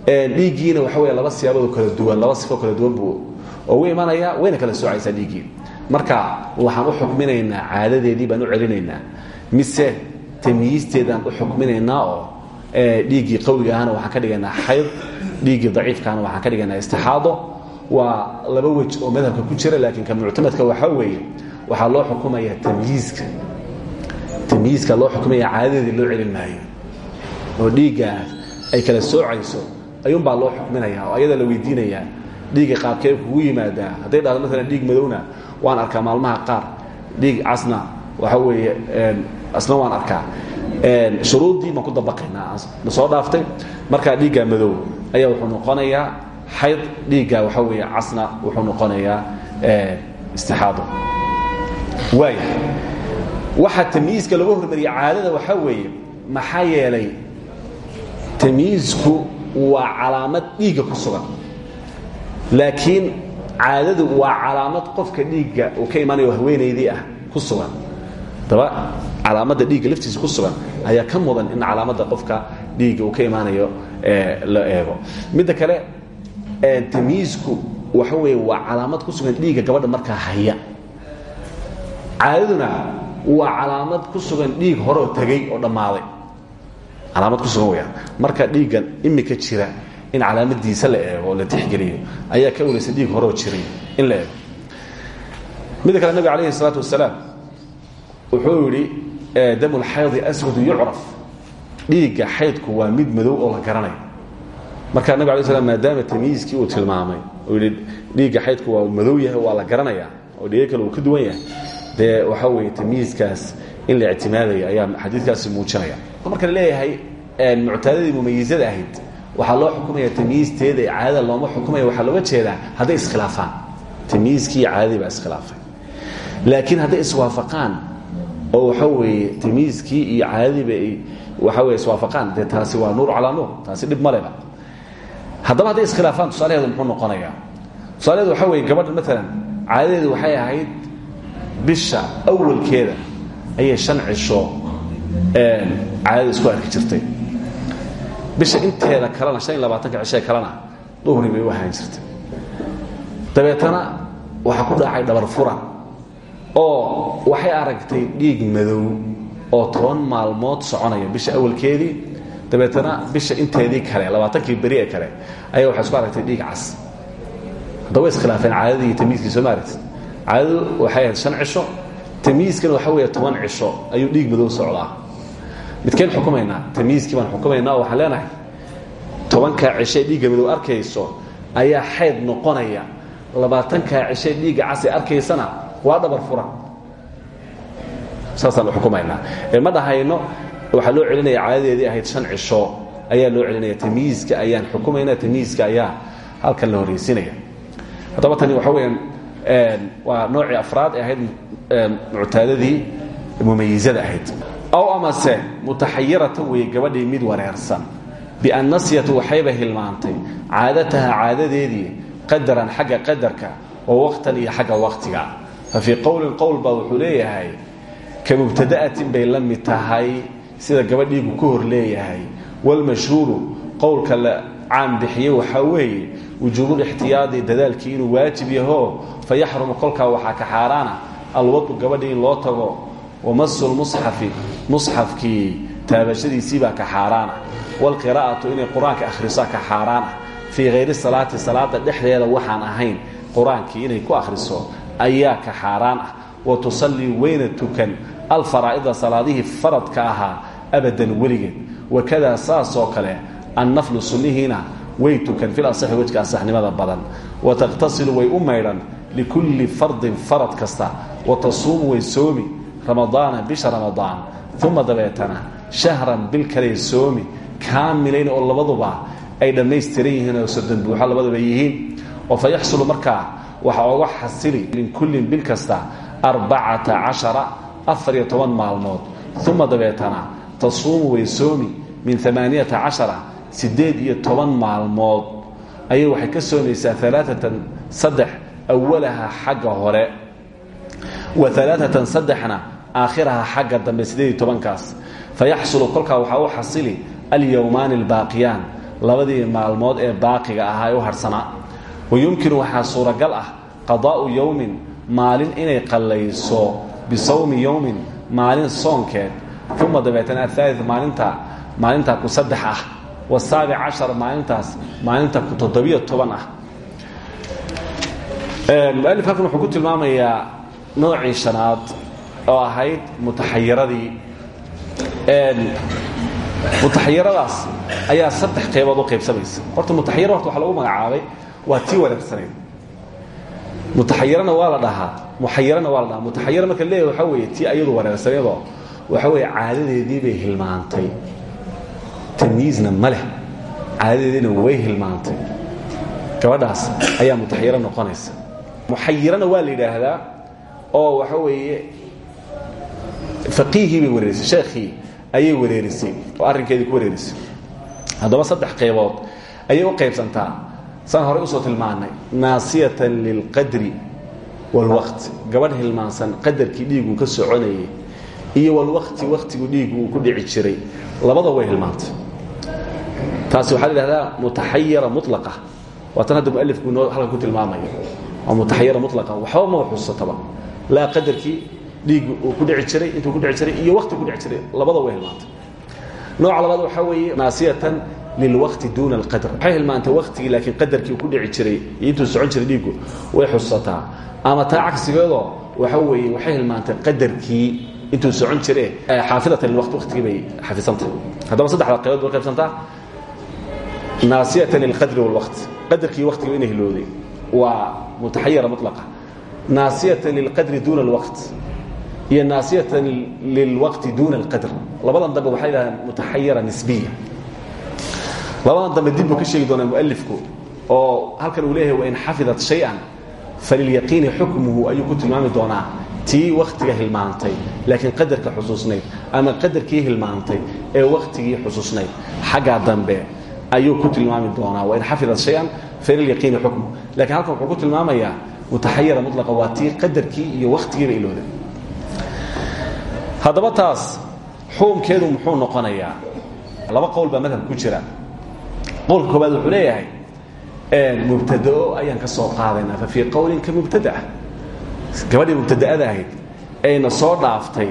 dhiiggiina waxa wey laba siyaabood kala duwan laba sifo kala duwan buu ugu imanaya wayna kala soocaysaa dhiiggii marka waxaan u xukminaynaa caadadeedii baan u celinaynaa. Mise tamyiisteedaan u xukminaynaa oo dhiiggii qawiga ahna waxaan ka dhigaynaa xayd dhiiggii daciifkaana waxaan ka dhigaynaa istixaado. Waa laba wej oo madhabka ku jira laakiin ka muctamadka waxaa weeye waxaa loo xukumaya tamyiizka tamyiizka loo xukumaya caadadeedii loo celin oo dhiiggaas ay kala soocayso ayuunbaa loo xukminaya oo ayada la weydiinayaa dhiigga qaabkee kugu yimaadaa. Hadday dhahdo maalan dhiig madowna waan arkaa maalmaha qaar. Dhiig casna waxa weeye asna waan arkaa. Shuruuddii baan ku dabaqaynaa. Na soo dhaaftay? Markaa dhiigga madow ayaa wuxuu noqonayaa xayd dhiigga waxa weeye casna wuxuu noqonayaa istixaado. Waaya waxaa tamyiizka laga hormariyay caadada waxaa weeye maxaa yeelay tamyiizku waa calaamad dhiigga ku sugan. Laakiin caadadu waa calaamad qofka dhiigga uu ka imaanayo haweenaydii ah ku sugan. Daba calaamadda dhiigga laftiisa ku sugan ayaa ka mudan in calaamadda qofka dhiigga uu ka imaanayo la eego. Midda kale tamyiizku waxa weeye waa calaamad ku sugan dhiigga gabadha markaa haya. Caadaduna waa calaamad ku sugan dhiig hore oo tegey oo dhammaaday calaamad ku sugan weyaan marka dhiiggan imika jira in calaamadiisa la eego oo la tixgeliyo ayaa ka olaysa dhiig horeoo jiray in la eego. Midda kale nabig alayhi الsalaatu wasalaam wuxuu yidhi damu lxaydi aswadu yucraf. Dhiigga xaydku waa mid madow oo la garanayo markaa nabig alay slam maadaama tamyiiskii uu tilmaamay uu yidhi dhiigga xaydku waa madow yahay waa la garanaya oo dhiiga kale uu ka duwan yahay. Dee waxaa weeye tamyiiskaas in la ictimaadaya ayaa xadiidkaasi muujinaya marka la leeyahay muctaadadii mumayizada ahayd waxaa loo xukumaya tamyiisteeda ee caadada looma xukumaya waxaa looga jeedaa hadday iskhilaafaan tamyiiskii caadadii baa iskhilaafay laakiin hadday iswaafaqaan oo waxa weeye tamyiiskii iyo caadadiiba ay waxa weye iswaafaqaan. Dee taasi waa nuur calaa nuur taasi dhib maleba haddaba hadday iskhilaafaan tusaalaheedu muxuu noqonayaa. Tusaalaheedu waxa weeye gabadha maalan caadadeedu waxay ahayd bisha awalkeeda ayay shan cisho caadada isku arki jirtay. Bisha inteeda kalena han iyo labaatanka cishee kalena duhri jirtay. Dabeetana waxaa ku dhacay dhabar furan oo waxay aragtay dhiig madow oo toban maalmood soconaya bisha awalkeedii. Dabeetana bisha inteedii kale labaatankii beri ee kale ayaa waxay isku aragtay dhiig cas. Haddaba way iskhilaafeen iyo tamyiiskii soo ma aragti caadadu waxay ahayd shan cisho tamyiiskana waxa weeye toban cisho ayuu dhiig madow socdaa midkeen xukumaynaa tamyiiskii baan xukumaynaa oo waxaan leenahay tobankaa cishay dhiigga madow arkayso ayaa xayd noqonaya. Labaatankaa cishay dhiigga cas ee arkaysana waa dhabar furan. Saasaan u xukumaynaa ee ma dhahayno waxaa loo celinaya caadadeedii ahayd shan cisho ayaa loo celinaya tamyiiska ayaan xukumaynaa tamyiiska ayaa halkan la horraysinaya haddaba tani waxa weyaan waa noocii afraad ee ahayd muctaadadii mumayizada ahayd aw amase mutaxayiratan weeye gabadhii mid wareersan. Bian nasyatu waxayba hilmaantay. Caadataha caadadeedii qadaran xagga qadarka wa waqtan iyo xagga waqtiga. Fa fii qowlin qowl baa wuxuu leeyahay ka mubtada'atin bay la mid tahay sida gabadhiigu ka hor leeyahay. Wاlmashhuuru qowlka la caan bixiyey waxaa weeye wujuubulixtiyaadi dadaalkii inuu waajib yaho fayaxrumu kolkaa waxaa ka xaaraana alwadu gabadhii in loo tago wamasu lmusxafi musxafkii taabashadiisiibaa ka xaaraana. Wاlqiraa'atu inay qur'aanka akhriso ka xaaraan ah fii hayri salaati salaada dhexdeeda waxaan ahayn qur'aankii inay ku akhriso ayaa ka xaaraan ah wa tusallii weyna tukan alfaraa'ida salaadihii faradka ahaa abadan weligeed. Wakadaa saasoo kale annaflu sunnihiina way tukan fil asaxi wejka asaxnimada badan. Wa taqhtasilu way u maydhan likulli fardin farad kasta. Wa tasuumu way soomi ramadaana bisha ramadaan uma dabeetana shahran bil kaley soomi kaamilayn oo labaduba ay dhammaystiran yihiin oo soddon buuxo labadaba yihiin. Oo fa yaxsulu markaa waxa oga xasili min kullin bil kasta arbacata cashara afar iyo toban maalmood. Uma dabeetana tasuumu way soomi min amaaniyata cashara siddeed iyo toban maalmood. Ayay waxay ka soomaysaa alaaatan saddex awalaha xagga hore wa alaaatan saddexna aakhiraha xagga dambe siddeed iyo tobankaas. Fayaxsulu kolkaa waxaa u xasili alyowmaani albaaqiyaan labadii maalmood ee baaqiga ahaa ee u harhsanaa wayumkinu waxaa suuragal ah qadaa'u yowmin maalin inay qallayso bisawmi yowmin maalin soonkeed. Uma dabeetana athaalid maalinta maalintaa ku saddex ah. Wasaabic cashar maalintaas maalinta ku toddobiyo toban ah. Mualif halkan wuxuu ku tilmaamayaa noocii shanaad oo ahayd mutaxayiradii. Mutaxayiradaas ayaa saddex qaybood u qaybsamaysa. Horta mutaxayira horta waxaa lagu magacaabay waa tii wanaagsanayd mutaxayirana waa la dhahaa muxayirana waa la dhahaa. Mutaxayira marka leeyahay waxaa weeye tii ayadu wanaagsaneedoo waxa weeye caadadeedii bay hilmaantay. Tamyiizna ma leh caadadeediina way hilmaantay. Gabadhaas ayaa mutaxayiro noqonaysa. Muxayirana waa la yidhaahdaa oo waxa weeye faqiihii bay wareerisay sheekhii ayay wareerisay oo arrinkeedii ku wareerisay. Haddaba saddex qaybood ayay u qaybsantaa saan horey u soo tilmaanay naasiyatan lilqadri wاlwaqti gabadh hilmaansan qadarkii dhiiguu ka soconayay iyo walwaqti waktigu dhiigu uu ku dhici jiray. Labada way hilmaantay. Taasi waxaa la idhahdaa mutaxayira mulaqa waa tan hadda mualifku halkan ku tilmaamayo waa mutaxayira mulaqa waxba ma xusuusataba laa qadarkii dhiiggu uu ku dhici jiray intuu ku dhici jiray iyo wakti ku dhici jiray labada way hilmaantay. Nooca labaad waxaa weeye naasiyatan lilwaqti duuna alqadr waxay hilmaantay waktigii laakiin qadarkii ku dhici jiray iyo intuu socon jiray dhiiggu way xusuusataa ama taa cagsigeedoo waxa weeye waxay hilmaantay qadarkii intuu socon jire xaafidatan lilwaqti waktigii bay xafisantahay haddaba saddexda qaybood bay qaybsantaa naasiyatan lilqadri walwaqti qadarkii waktiga inay hilowday waa mutaxayira mulaqa naasiyatan lilqadri duuna alwaqt iyo naasiyatan lilwaqti duuna alqadr labadan dambe waxay dhahdaan mutaxayira nisbiya labadan dambe dib buu ka sheegi doonaa mualifku oo halkan uu leeyahay wain xafidat shay-an falilyaqiini xukmuhu ayuu ku tilmaami doonaa tii waktiga hilmaantay laakiin qadarka xusuusnayd ama qadarkii hilmaantay ee waktigii xusuusnayd xaggaa dambe ayuu ku tilmaami doonaa wain xafidat shay-an falilyaqiini xukmuhu lakiin halkan wuxuu ku tilmaamayaa mutaxayira mulaqa waa tii qadarkii iyo waktigiiba ilooday haddaba taas xukumkeedu muxuu noqonayaa laba qowl baa madhab ku jira. Qowlka koobaad wuxuu leeyahay mubtadao ayaan ka soo qaadaynaa fa fii qowlin ka mubtadaa gabadhii mubtada'ada ahayd ayna soo dhaaftay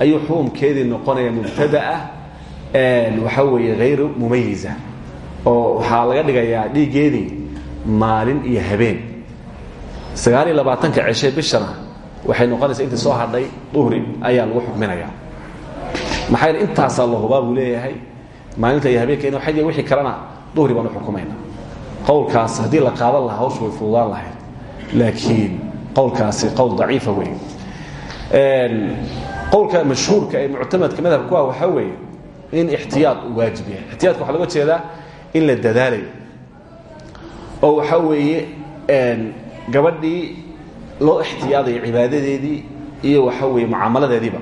ayuu xukumkeedii noqonaya mubtada'a waxaa weeye hayru mumayiza oo waxaa laga dhigayaa dhiiggeedii maalin iyo habeen sagaal iyo labaatanka ceshe bishana waxay noqonaysaa intii soo hadhay duhri ayaa lagu xukminayaa maxaa yeel intaasaa la hubaa buu leeyahay. Maalinta iyo habeenka inu xayd wixii kalena duhri baan u xukumayna. Qowlkaas haddii la qaadan lahaa hawshu way fududaan lahayd. Laakiin qowlkaasi qowl daciifa wey qowlka mashhuurka ee muctamadka madhabka ku ah waxaa weeye in ixtiyaad uu waajib yahay. Ixtiyaadka waxaa loga jeedaa in la dadaalayo oo waxaa weeye gabadhii loo ixtiyaadayo cibaadadeedii iyo waxaa weeye mucaamaladeediiba.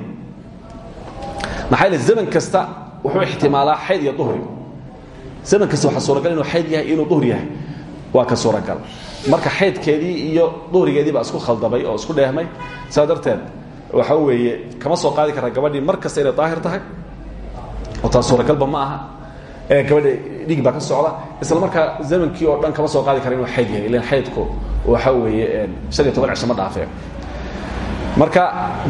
Maxaa yeele zaman kasta wuxuu ixtimaalaa xayd iyo duhri. Zaman kasta waxaa suuragal inuu xayd yahay inuu duhri yahay. Waa ka suuragal. Marka xaydkeedii iyo duhrigeedii baa isku khaldamay oo isku dheehmay saa darteed waxaa weeye kama soo qaadi karta gabadhii mar kasta inay daahir tahay. Oo taas suuragalba ma aha gabadha dhig baa ka socda. Isla markaa zamankii oo dhan kama soo qaadi kara inuu xayd yahay ilan xaydku waxaa weeye shan iyo toban cisho ma dhaafeen marka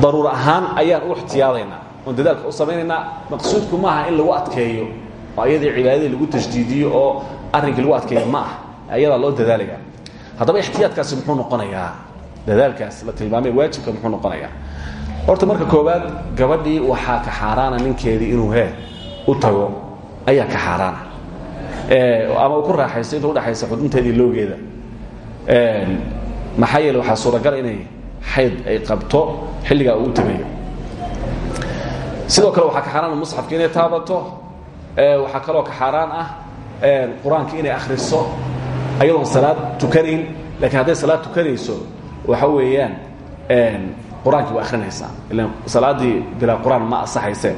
daruur ahaan ayaan u ixtiyaadaynaa oon dadaalka u samaynaynaa. Maqsuudku maaha in lagu adkeeyo oo ayadii cibaadadii lagu tashdiidiyo oo arrinkii lagu adkeeyo ma ah ayadaa loo dadaalaya haddaba ixtiyaadkaasi muxuu noqonayaa dadaalkaas la tilmaamay waajibka muxuu noqonayaa. Horta marka koowaad gabadhii waxaa ka xaaraana ninkeedii inuu he u tago ayaa ka xaaraana ama uu ku raaxaysto inta udhaxaysa xudunteedii loogeeda. Maxaa yeele waxaa suuragala inay xayd ay qabto xilligaa uu u tagayo sidoo kale waxaa ka xaaraana musxafka inay taabato. Waxaa kaloo ka xaaraan ah qur'aanka inay akhriso ayadoon salaad tukanayn. Lakiin hadday salaad tukanayso waxa weeyaan qur'aankii waa akhrinaysaa. Ilan salaaddii bilaa qur'aan ma asaxaysee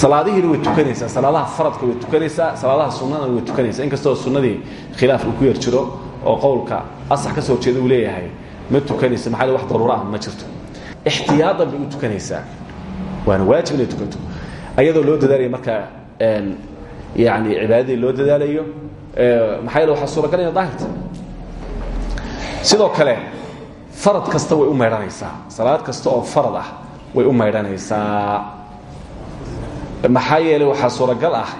salaadihiina way tukanaysaa salaadaha faradka way tukanaysaa salaadaha sunnadana way tukanaysaa. Inkastoo sunnadii khilaaf uu ku yar jiro oo qowlka asax ka soo jeeda uu leeyahay ma tukanaysa maxaa wax daruuro ah ma jirto. Ixtiyaadan bay u tukanaysaa. Waana waajib inay tukato ayadoo loo dadaalaya markaa yani cibaadadii loo dadaalayo maxaa yeele waxaa suuragal ina daahirta. Sidoo kale farad kasta way u maydhanaysaa. Salaad kasta oo farad ah way u maydhanaysaa maxaa yeelay waxaa suuragal ah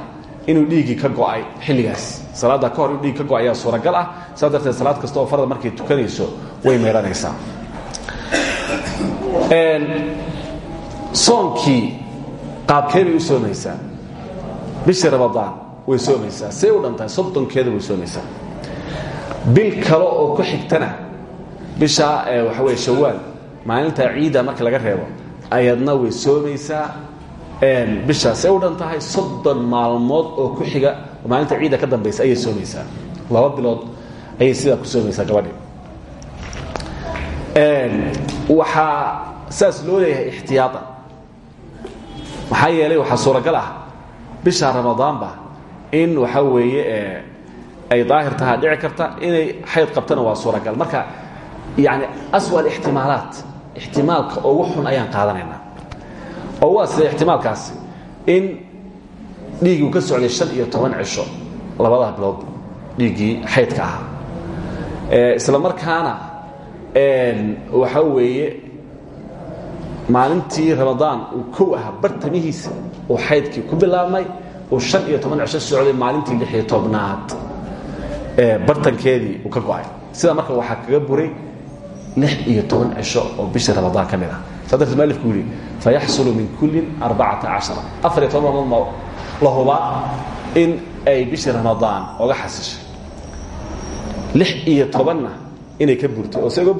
inuu dhiiggii ka go'ay xilligaas. Salaadda ka hor inuu dhiig ka go'ay ayaa suuragal ah. Saas darteed salaad kasta oo farad markay tukanayso way maydhanaysaa soonkii qaabkee bay u soomaysaa. Bishii ramadaan way soomaysaa. See u dhantahay soddonkeeda way soomaysaa. Bil kale oo ku xigtana bisha waxa weye shawaal maalinta ciidda marka laga reebo ayadna way soomaysaa bishaasay u dhan tahay soddon maalmood oo ku xiga maalinta ciidda ka dambaysa ayay soomaysaa. Laba bilood ayay sidaa ku soomaysaa gabadhi. Waxaa saas loo leeyahay ixtiyaaan maxaa yeelay waxaa suuragal ah bisha ramadaanba in waxa weeye ay daahir tahaa dhici karta inay xayd qabtana waa suuragal. Marka yani aswa alixtimaalaat ixtimaalka ugu xun ayaan qaadanaynaa oo waa sida ixtimaalkaasi in dhiiggii uu ka socday shan iyo toban cisho labadaa bilood dhiiggii xaydka ahaa. Isla markaana waxa weeye maalintii ramadaan uu kow ahaa bartamihiisa uu xaydkii ku bilaabmay uu shan iyo toban cisho socday maalintii lix iyo tobnaad. Bartankeedii uu ka go'ay. Sidaa marka waxaa kaga buray lix iyo toban cisho oo bishii ramadaan ka mid ah. Saa darteed mualifku yidhi fayaxsulu min kullin arbacata cashara afar iyo toban maalmood la hubaa in ay bishii ramadaan oga xasishay lix iyo tobanna inay ka burtay oo see uga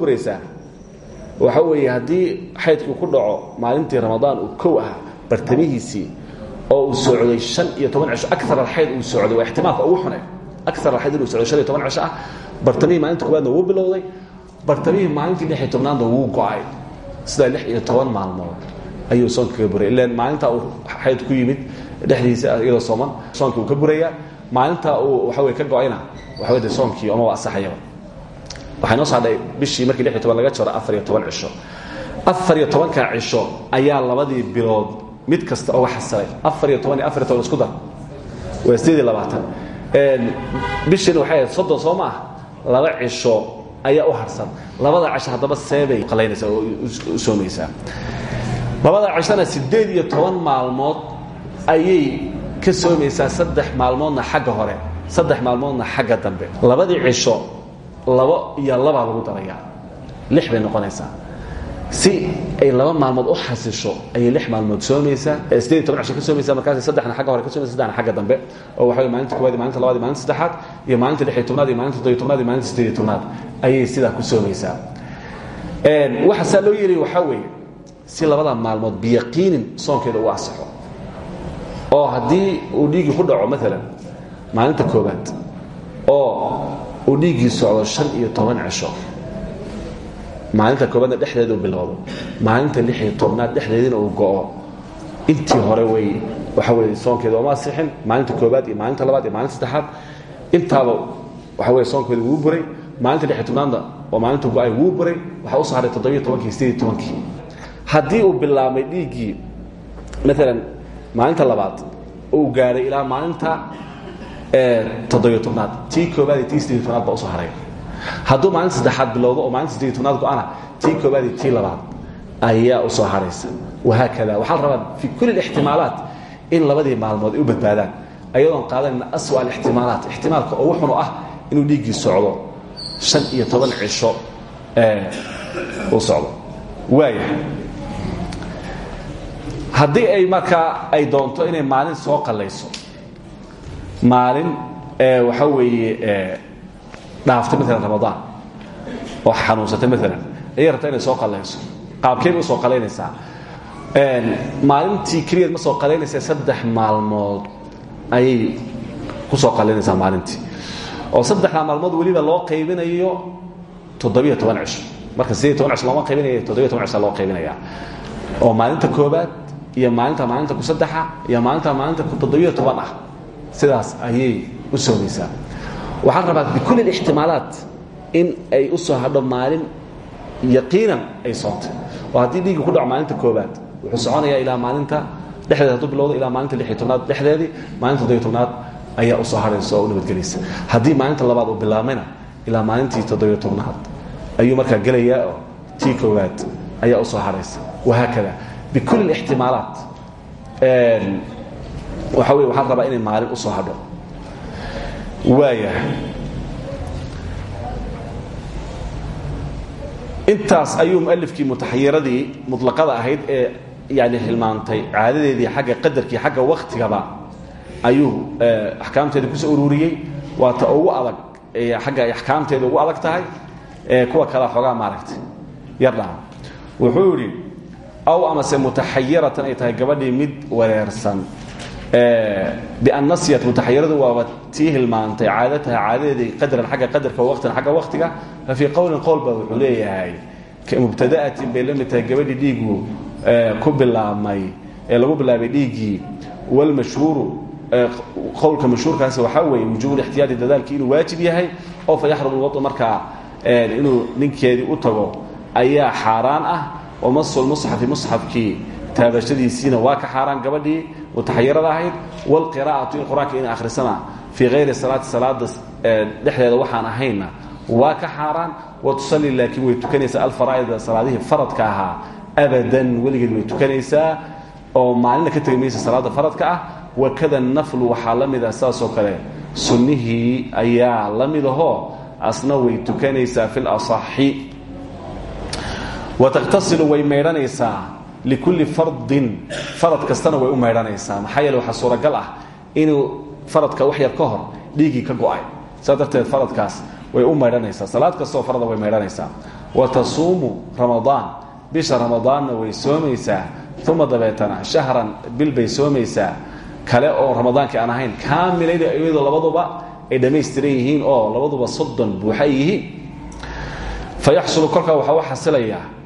waxa weeye haddii xaydkuu ku dhaco maalintii ramadaan uu kow ah bartamihiisii oo uu socday han iyo toban cisho aar alxayd uu socday waa ixtimaalka ugu xune aar alxayd inuu socday han iyo toban cisho ah bartamihii bilowday bartamihii maalintii lix iyo tobnaadna wuu go'ay sidaa ayuu soonka kaga buray. Ilan maalintaa uu xayd ku yimid dhexdiisa iyadoo sooman. Soonka ka burayaa maalinta uu waxa wey ka go'ayna waxa wey de soonkii omaba asaxayaba waxay noo saadhay bishii markii lix iyo toban laga jaro afar iyo toban cisho. Afar iyo cisho ayaa labadii bilood mid kasta oga xasilay afar iyo toban isku dar. Waa sideed labaatan. Bishiina waxay ahayd soddon soo ma laba cisho ayaa u harsan. Labada cisho haddaba seebay qalaynaysaa oo labada iyo toban maalmood ayay ka soomaysaa saddex maalmoodna xagga hore saddex maalmoodna xagga dambe. Labadii cisho labo iyo labaa lagu darayaa. Lix bay noqonaysaa. Si ay laba maalmood u xasisho ayay lix maalmood soomaysaa. Sideed iyo toban cisho ka soomaysaa markaas sideed si labada maalmood biyaqiinin soonkeeda u asaxo oo haddii uu dhiiggii ku dhaco maalan maalinta koowaad oo uu dhiiggii socdo shan iyo maalinta koobaadna dhexdeeda bilowdo maalinta lix iyo tobnaad uu go'o intii hore way waxa weye soonkeeda ooma asixin maalinta koobaad iyo maalinta labaad iyo maalinta saddexaad intaaba waxa weye soonkeeda wuu buray maalinta lix iyo oo maalinta go'ay wuu buray waxaa u soo haray toddobiyo tobankii sideed iyo haddii uu bilaabmay dhiiggii maalan maalinta labaad uu gaadhay ilaa maalinta toddobiyo tobnaad tii koobaad iyo tii sideed tobnaad baa u soo haray. Hadduu maalinta saddexaad bilowdo oo maalinta sideed tobnaad go-ana tii koobaad iyo tii labaad ayaa u soo haraysa. Wahaakada waxaa la rabaa fii kulli اlixtimaalaat in labadii maalmood ay u badbaadaan ayadoon qaadanayna aswa alixtimaalaat ixtimaalka ugu xun oo ah inuu dhiiggii socdo shan iyo toban cisho uu socdo. Waaya haddii ay markaa ay doonto inay maalin soo qallayso maalin waxa weeye dhaaftay maalan ramadaan oo xanuunsatay maalan ayay rabtaa inay soo qallayso. Qaabkee bay u soo qalaynaysaa. Maalintii keligeed ma soo qalaynaysaa saddex maalmood ayay ku soo qalaynaysaa maalintii. Oo saddexdaa maalmood weliba loo qaybinayo toddobiyo toban cisho marka sideed toban cisho looma loo qaybinaya oo maalinta koobaad iyo maalinta maalinta ku saddexa iyo maalinta maalinta ku toddobiyo toban ah sidaas ayay u soomaysaa. Waxaan rabaa bikulli ixtimaalaat in ay u soo hadho maalin yaqiinan ay soontay oo haddii dhiigga ku dhaco maalinta koobaad wuxuu soconayaa ilaa maalinta dhexdeed hadduu bilowdo ilaa maalinta lix iyo tobnaad dhexdeedii maalinta toddobiyo tobnaad ayaa u soo hadhaysa oo u nabadgelaysa haddii maalinta labaad uu bilaabmayna ilaa maalintii toddobiyo tobnaad ayuu markaa gelayaa oo tii koowaad ayaa u soo hadhaysa. Wahaakada bikulli ixtimaalaat waxa wey waxaan rabaa inay maalin u soo hadho waaya intaas ayuu mualifkii mutaxayiradii muطlaqada ahayd ee yani hilmaantay caadadeedii xagga qadarkii xagga waktigaba ayuu axkaamteeda ku soo ururiyey waa ta ugu adag agga ay axkaamteeda ugu adag tahay kuwa kale xoogaa maaragtay yardhaa wuxuu idhi aw amase mutaxayiratan ay tahay gabadhii mid wareersan. Bian nasyat mutaxayiradu waaba tii hilmaantay caadataha caadadeedii qadran agga qadarka waqtan agga waktiga fa fii qowlin qowl ba wuxuu leeyahay mubtada'atin bay la mid tahay gabadhii dhiigu ku bilaabmay ee lagu bilaabay dhiiggii. Walmashhuuru qowlka mashhuurkaasi waxaa weeye wujuub ixtiyaadi dadaalkii inuu waajib yahay oo fa yaxrum lwadu markaa inuu ninkeedii u tago ayaa xaaraan ah oo masul musxafi musxafkii taabashadiisiina waa ka xaaraan gabadhii mutaxayirada ahayd wlqira'atu in qur'aanka ina akhrisana fii hayri salaati salaada dhexdeeda waxaan ahaynna waa ka xaaraan wa tusalli laakiin way tukanaysaa alfaraa'ida salaadihii faradka ahaa abadan weligeed way tukanaysaa oo maalina ka tegi maysa salaada faradka ah wakada naflu waxaa la mid ah saasoo kale sunnihii ayaa la mid ahoo asna way tukanaysaa fi lasaxi wa takhtasilu way maydhanaysaa likulli fardin farad kastana way u maydhanaysaa maxaa yeele waxaa suuragal ah inuu faradka wax yar ka hor dhiiggii ka go'ay. Saas darteed faradkaas way u maydhanaysaa salaad kastoo farada way maydhanaysaa wa tasuumu ramadaan. Kale oo ramadaankii aan ahayn kaamilayna iyadoo labaduba ay dhammaystiran yihiin oo labaduba soddon buuxa yihiin. Fa yaxsulu kolkaa waxaa u xasilayaa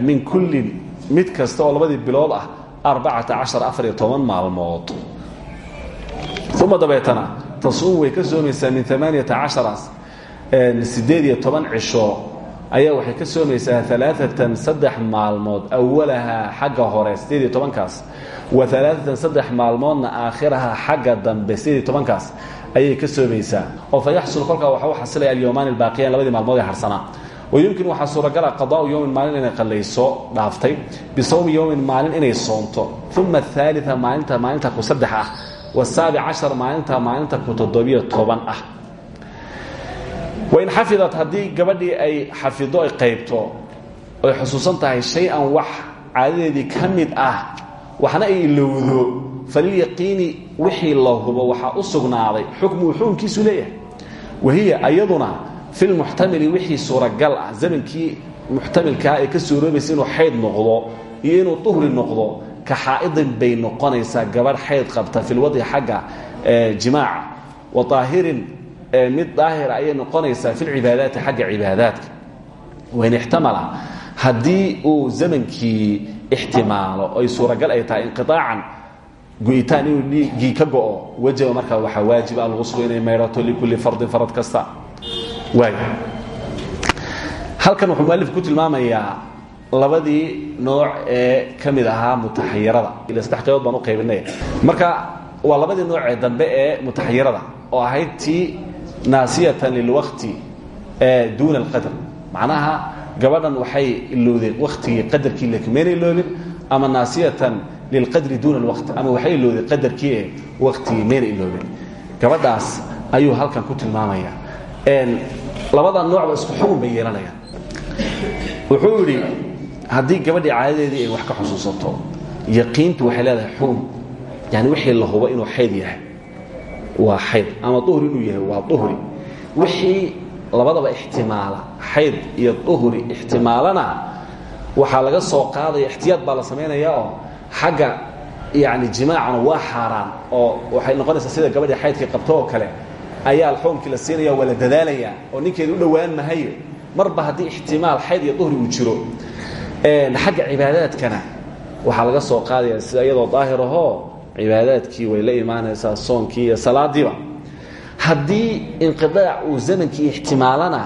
min kullin mid kasta oo labadii bilood ah arbacata cashar afar iyo toban maalmood. Uma dabeetana tasuum way ka soomaysaa min amaaniyata cashara siddeed cisho. Ayaa waxay ka soomaysaa alaaatan saddex maalmood awalahaa xagga hore siddeed iyo tobankaas wa alaaatan saddex maalmoodna aakhiraha xagga dambe siddeed iyo ayay ka soomaysaa. Oo fa yaxsul kolkaa waxa u xasilaya alyowmaan albaaqiyan labadii maalmood ee harsanaa wayumkin waxaa suuragala qadaau yowmin maalin inay qallayso dhaaftay bisawmi yowmin maalin inay soonto uma aalia maalinta maalinta ku saddex ah wasaabic cashar maalinta maalinta ku toddobiyo toban ah. Wain xafidat haddii gabadhii ay xafido ay qaybto oy xusuusan shay-an wax caadadeedii ka ah waxna ay ilowdo falilyaqiini wixii la hubo waxaa u sugnaaday xukmuu xukunkiisu leeyahay wahiya ayaduna fi lmuxtamili wixii suuragal ah zamankii muxtamilkaa ee ka suuroobaysa inuu xayd noqdo iyo inuu duhri noqdo ka xaa'idin bay noqonaysaa gabadh xayd qabta fi lwadci xagga jimaaca wa aahirin mid daahira ayay noqonaysaa fi lcibaadaati xagga cibaadaadka wain ixtamala haddii uu zamankii ixtimaalo ay suuragal ay tahay inqiaacan go'itaan inuu dhiiggii ka go'o wajaba markaa waxaa waajib lagu sugo inay maydhato likulli fardin farad kasta halkan wuxuu mualif ku tilmaamayaa labadii nooc ee ka mid ahaa mutaxayirada. Ila saddex qaybood baan u qaybinay. Marka waa labadii nooc ee dambe ee mutaxayirada oo ahayd tii naasiyatan lilwaqti duuna alqadr. Macnaha gabadhan waxay ilowdeen waktigii qadarkii lakimayna iloobin ama naasiyatan lilqadri duuna alwaqti ama waxay ilowdeen qadarkii ee waktigii mayna iloobin gabadhaas ayuu halkan ku tilmaamaya labada noocba isku xukun bay yeelanayaan. Wuxuu yidhi haddii gabadhii caadadeedii ay wax ka xusuusato yaqiintu waxay leedahay xukun. Yani wixii la hubo inuu xayd yahay waa xayd. Ama duhri inuu yahay waa duhri. Wixii labadaba ixtimaala xayd iyo duhri ixtimaalana waxaa laga soo qaadaya ixtiyaad baa la samaynaya oo xagga yani jimaacana waa xaaraan oo waxay noqonaysaa sida gabadhii xaydkii qabto oo kale ayaa xukunkii la siinaya waa la dadaalaya oo ninkeeda u dhowaan mahayo marba haddii ixtimaal xayd iyo duhri uu jiro xagga cibaadaadkana waxaa laga soo qaadaya sida iyadoo daahir ahoo cibaadaadkii way la imaanaysaa soonkii iyo salaadiiba. Haddii inqiaac uu zamankii ixtimaalana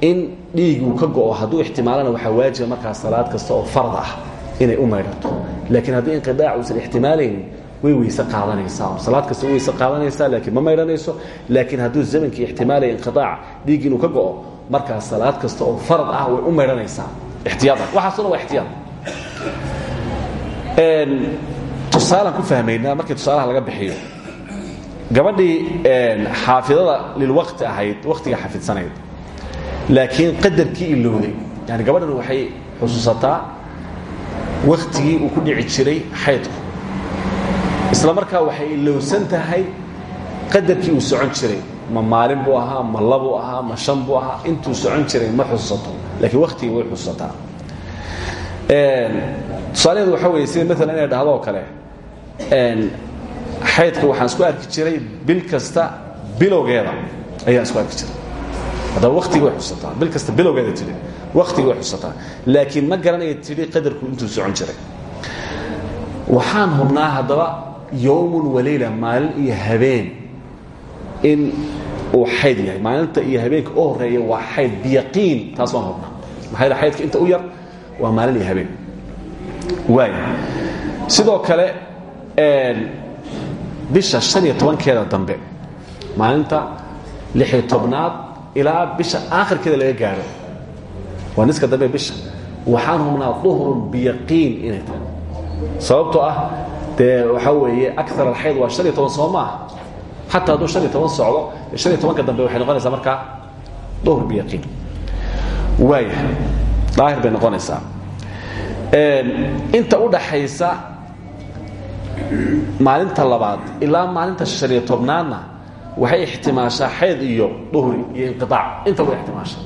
in dhiig uu ka go'o hadduu ixtimaalana waxaa waajiba markaa salaad kasta oo fard ah inay u maydhato. Laakiin haddii inqiaac uusan ixtimaalaynin way weyse qaadanaysaa salaad kasta weyse qaadanaysaa laakiin ma maydhanayso laakiin hadduu zamankii ixtimaalaya inqiaac dhiig inuu ka go'o markaa salaad kasta oo farad ah way u maydhanaysaa ixtiyaadan. Waxaasuna waa ixtiyaad. Tusaalaan ku fahmaynaa markii tusaalaha laga bixiyo. Gabadhii xaafidada lilwaqti ahayd wakhtiga xafidsanayd. Laakiin qadarkii ilowday yani gabadhan waxay xusuusataa wakhtigii uu ku dhici jiray xaydku isla markaa waxay ilowsan tahay qadarkii uu socon jiray. Ma maalin buu ahaa ma labuu ahaa ma shan buu ahaa intuu socon jiray ma xusuusato laakiin wakhtigii way xusuusataa tusaalaheedu waxaa weeye sida maalan inay dhahdo oo kale xaydka waxaan isku arki jiray bil kasta bilowgeeda ayaan isku arki jiray. Haddaba wakhtigii way xusataa. Bil kasta bilowgeeda tidhi wakhtigii way xusataa. Laakiin ma garanaya tidhi qadarku intuu socon jiray. Waxaan hubnaa haddaba yowmun waleyla maalin iyo habeen in uu xayd yahay maalinta iyo habeenka u horreeya waa xayd biyaqiin taas waan hubnaa maxaa xaydka inta u yar waa maalin iyo habeen waaya sidoo kale bisha شhan iyo tobankeeda dambe maalinta lixiyo tobnaad ilaa bisha aakhirkeeda laga gaaro waa niska dambe bisha waxaan hubnaa duhrun biyaqiin inay tahay sababtoo ah dee waxaa weeye aar alxayd waa han iyo toban soo maaha xataa hadduu han iyo toban socdo han iyo tobanka dambe waxay noqonaysaa markaa duhr biyaqiin waaya daahir bay noqonaysaa. Inta u dhaxaysa maalinta labaad ilaa maalinta han iyo tobnaadna waxay ixtimaashaa xayd iyo duhri iyo inqiaac inta way ixtimaashaa.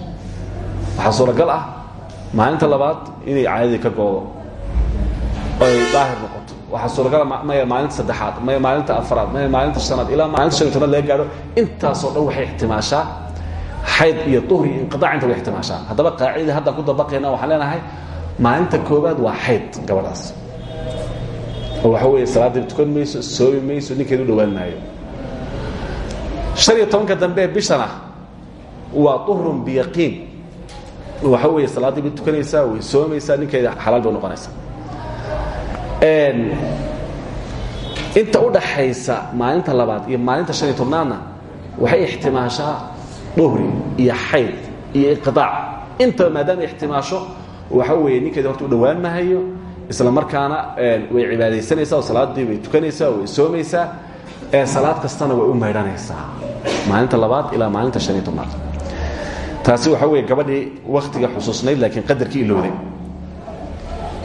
Waxaa suuragal ah maalinta labaad inay caadadii ka goodo oy daahir waxaa suuragala maya maalinta saddexaad maya maalinta afaraad maya maalinta shanaad ilaa maalinta han iyo tobnaad laga gaadho intaasoo dhan waxay ixtimaashaa xayd iyo duhri iyo inqiaac inta way ixtimaashaa haddaba qaacidadii haddaan ku dabaqayna waxaan leenahay maalinta koobaad waa xayd gabadhaas. Oo waxa weeye salaaddii tukan mayso soomi mayso ninkeeda u dhowaan maayo. Han iyo tobanka dambe bishana waa duhrun biyaqiin. Waxa weeye salaaddii bay tukanaysaa way soomaysaa ninkeeda xalaal bay noqonaysaa inta u dhaxaysa maalinta labaad iyo maalinta han iyo tobnaadna waxay ixtimaashaa duhri iyo xayd iyo inqiaac intaba maadaama ixtimaasho waxa weeye ninkeeda horta u dhowaan mahayo isla markaana way cibaadaysanaysaa oo salaaddii bay tukanaysaa way soomaysaa ee salaad kastana way u maydhanaysaa. Maalinta labaad ilaa maalinta han iyo tobnaad. Taasi waxa weeye gabadhii wakhtiga xusuusnayd laakiin qadarkii ilowday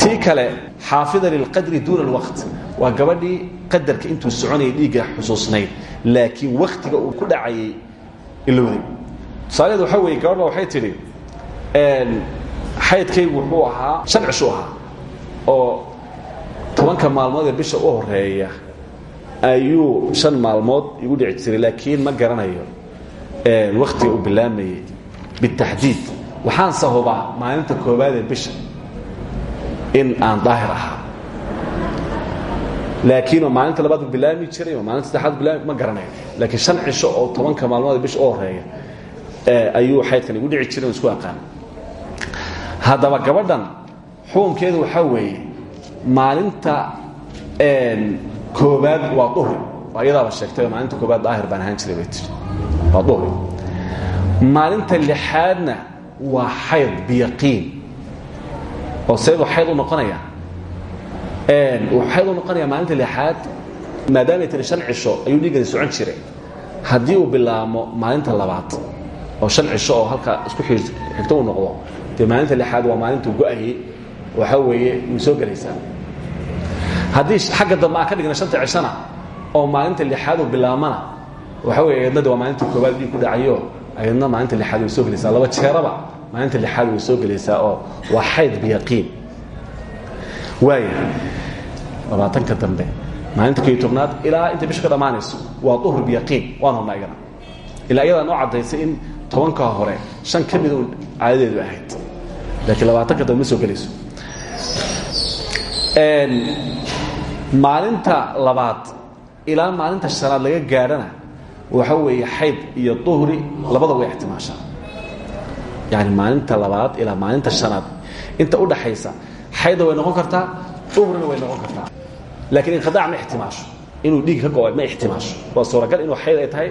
tii kale xaafida lilqadri duuna alwaqt. Waa gabadhii qadarka intuu soconayay dhiigga xusuusnayd. Laakiin wakhtiga uu ku dhacayay ilowday tusaalaheedu waxaa weeye gabadha waxay tidhi xaydkaygu wuxuu ahaa shan cishuu ahaa oo tobanka maalmood ee bisha u horreeya ayuu shan maalmood igu dhici jiray. Laakiin ma garanayo wakhtiga uu bilaamayey bitaxdiid waxaan sahubaa maalinta koowaad ee bisha in aan daahir ahaa. Laakiinoo maalinta labaad u bilaami jiray oo maalinta saddexaad bilaami ma garanayo laakiin shan cisho oo tobanka maalmood bisha u horreeya ayuu xaydkan igu dhici jiray oo isku aqaan. Haddaba gabadhan xukunkeedu waxaa weeye maalinta koobaad waa duhri waa iyadaaba sheegtay maalinta koobaad daahir baan ahaan jiray bay tii waa duhri maalinta lixaadna waa xayd biyaqiin oo seedu xayd u noqonaya. Wuxuu xayd u noqonaya maalinta lixaad maadaamay tiri shan cisho ayuu dhiiggani socon jiray. Haddii uu bilaamo maalinta labaad oo shan cisho oo halkaa isku xigto uu noqdo dee maalinta lixaad waa maalintuu go'ayey waxaa weeye way soo gelaysaa haddii xagga dambe aan ka dhigna shanta cishona oo maalinta lixaad uu bilaamana waxa weye eednadi waa maalinta koobaad dhiig ku dhacayo ayadna maalinta lixaad way soo gelaysaa laba jeeraba maalinta lixaad way soo gelaysaa oo waa xayd biyaqiin. Waaya labaatanka dambe maalinta koiyo tobnaad ilaa inta bisha ka dhammaanayso waa duhur biyaqiin waan hubnaa igana. Ilaa iyadaa noo caddaysay in tobanka hore shan ka mid un caadadeedu ahayd. Laakiin labaatanka dambe ma soo gelayso. Maalinta labaad ilaa maalinta shanaad laga gaadhana waxa weeye xayd iyo duhri labada way ixtimaashaa yani maalinta labaad ilaa maalinta shanaad. Inta udhaxaysa xaydna way noqon kartaa duhrina way noqon kartaa. Laakiin inqidaac ma ixtimaasho inuu dhiig ka go'o ma ixtimaasho waa suuragal inuu xayd ay tahay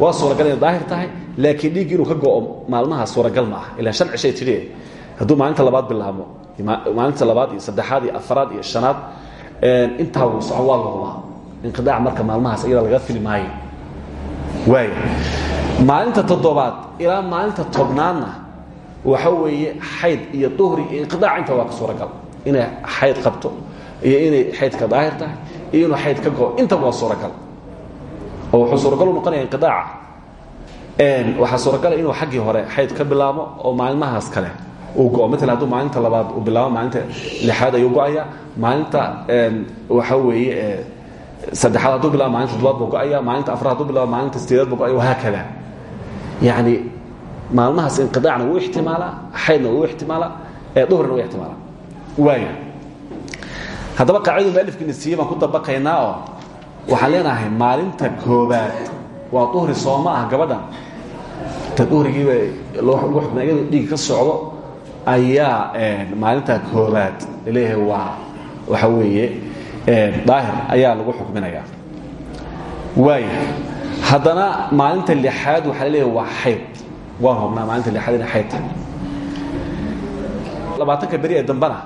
waa suuragal inay daahir tahay laakiin dhiig inuu ka go'o maalmaha suuragal ma ah ilaa shan cishay tidhi hadduu maalinta labaad bilaabmo maalinta labaad iyo saddexaad iyo afaraad iyo shanaad intaa wuu soco waa loodaa inqidaac marka maalmahaas iyada laga fili maayo. Waay maalinta toddobaad ilaa maalinta tobnaadna waxa weeye xayd iyo duhri iyo inqidaac inta waa ka suuragal. Inay xayd qabto iyo inay xaydka daahir tahay iyo inuu xayd ka go'o intaba waa suuragal. Oo wuxuu suuragal noqonaya inqidaaca waxaa suuragala inuu xaggii hore xayd ka bilaabo oo maalmahaas kale uu go'o maala hadduu maalinta labaad uu bilaabo maalinta lixaad ayuu go'aya maalinta waxa weeye saddexaad hadduu bilaabo maalinta toddobaad buu go'aya maalinta afraad hadduu bilaabo maalinta sideedaad buu go'aya wahaakada yacni maalmahaas inqidaacna wuu ixtimaalaa xaydna wuu ixtimaalaa duhrina wuu ixtimaalaa. Waaya haddaba qaacidadu mualifkiina siiyey baan ku dabaqaynaa oo waxaan leenahay maalinta koobaad waa duhri soo ma ah gabadhan. Ta duhrigiiba lagu xukmay iyadoo dhiig ka socdo ayaa maalinta koobaad la leeyahay waa waxa weeye daahir ayaa lagu xukminayaa waaya haddana maalinta lixaad waxaa la leeyahay waa xayd waan hubnaa maalinta lixaad inay xayd tahay labaatanka beri ee dambena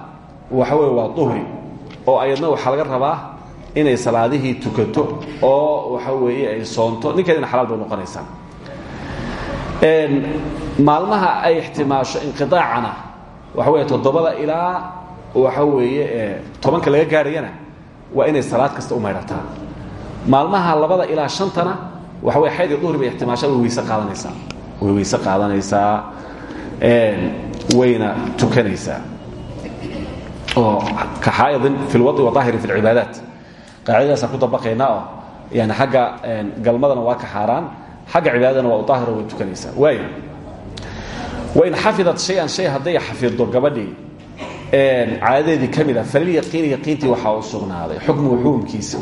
waxa weeye waa duhri oo ayadna waxaa laga rabaa inay salaadihii tukato oo waxa weeye ay soonto. Ninkeedina xalaal bay noqonaysaa maalmaha ay ixtimaasho inqidaacana waxa weeye toddobada ilaa waxa weeye tobanka laga gaarayana waa inay salaad kasta u maydhataa maalmaha labada ilaa shantana waxa weye xayd iyo duhri bay ixtimaashaa way weyse qaadanaysaa way weyse qaadanaysaa wayna tukanaysaa oo ka xaaidin fi lwai waahiri fi lcibaadaat qaacidadaasaan ku dabaqaynaa oo yani xagga galmadana waa ka xaaraan xagga cibaadadana waa u daahiro way tukanaysaa. Waaya wain xafidat shay-an shay hadday xafiddo gabadhii caadadeedii ka mid a falilyaqiini yaqiintii waxaa u sugnaaday xukmuhu xukumkiisa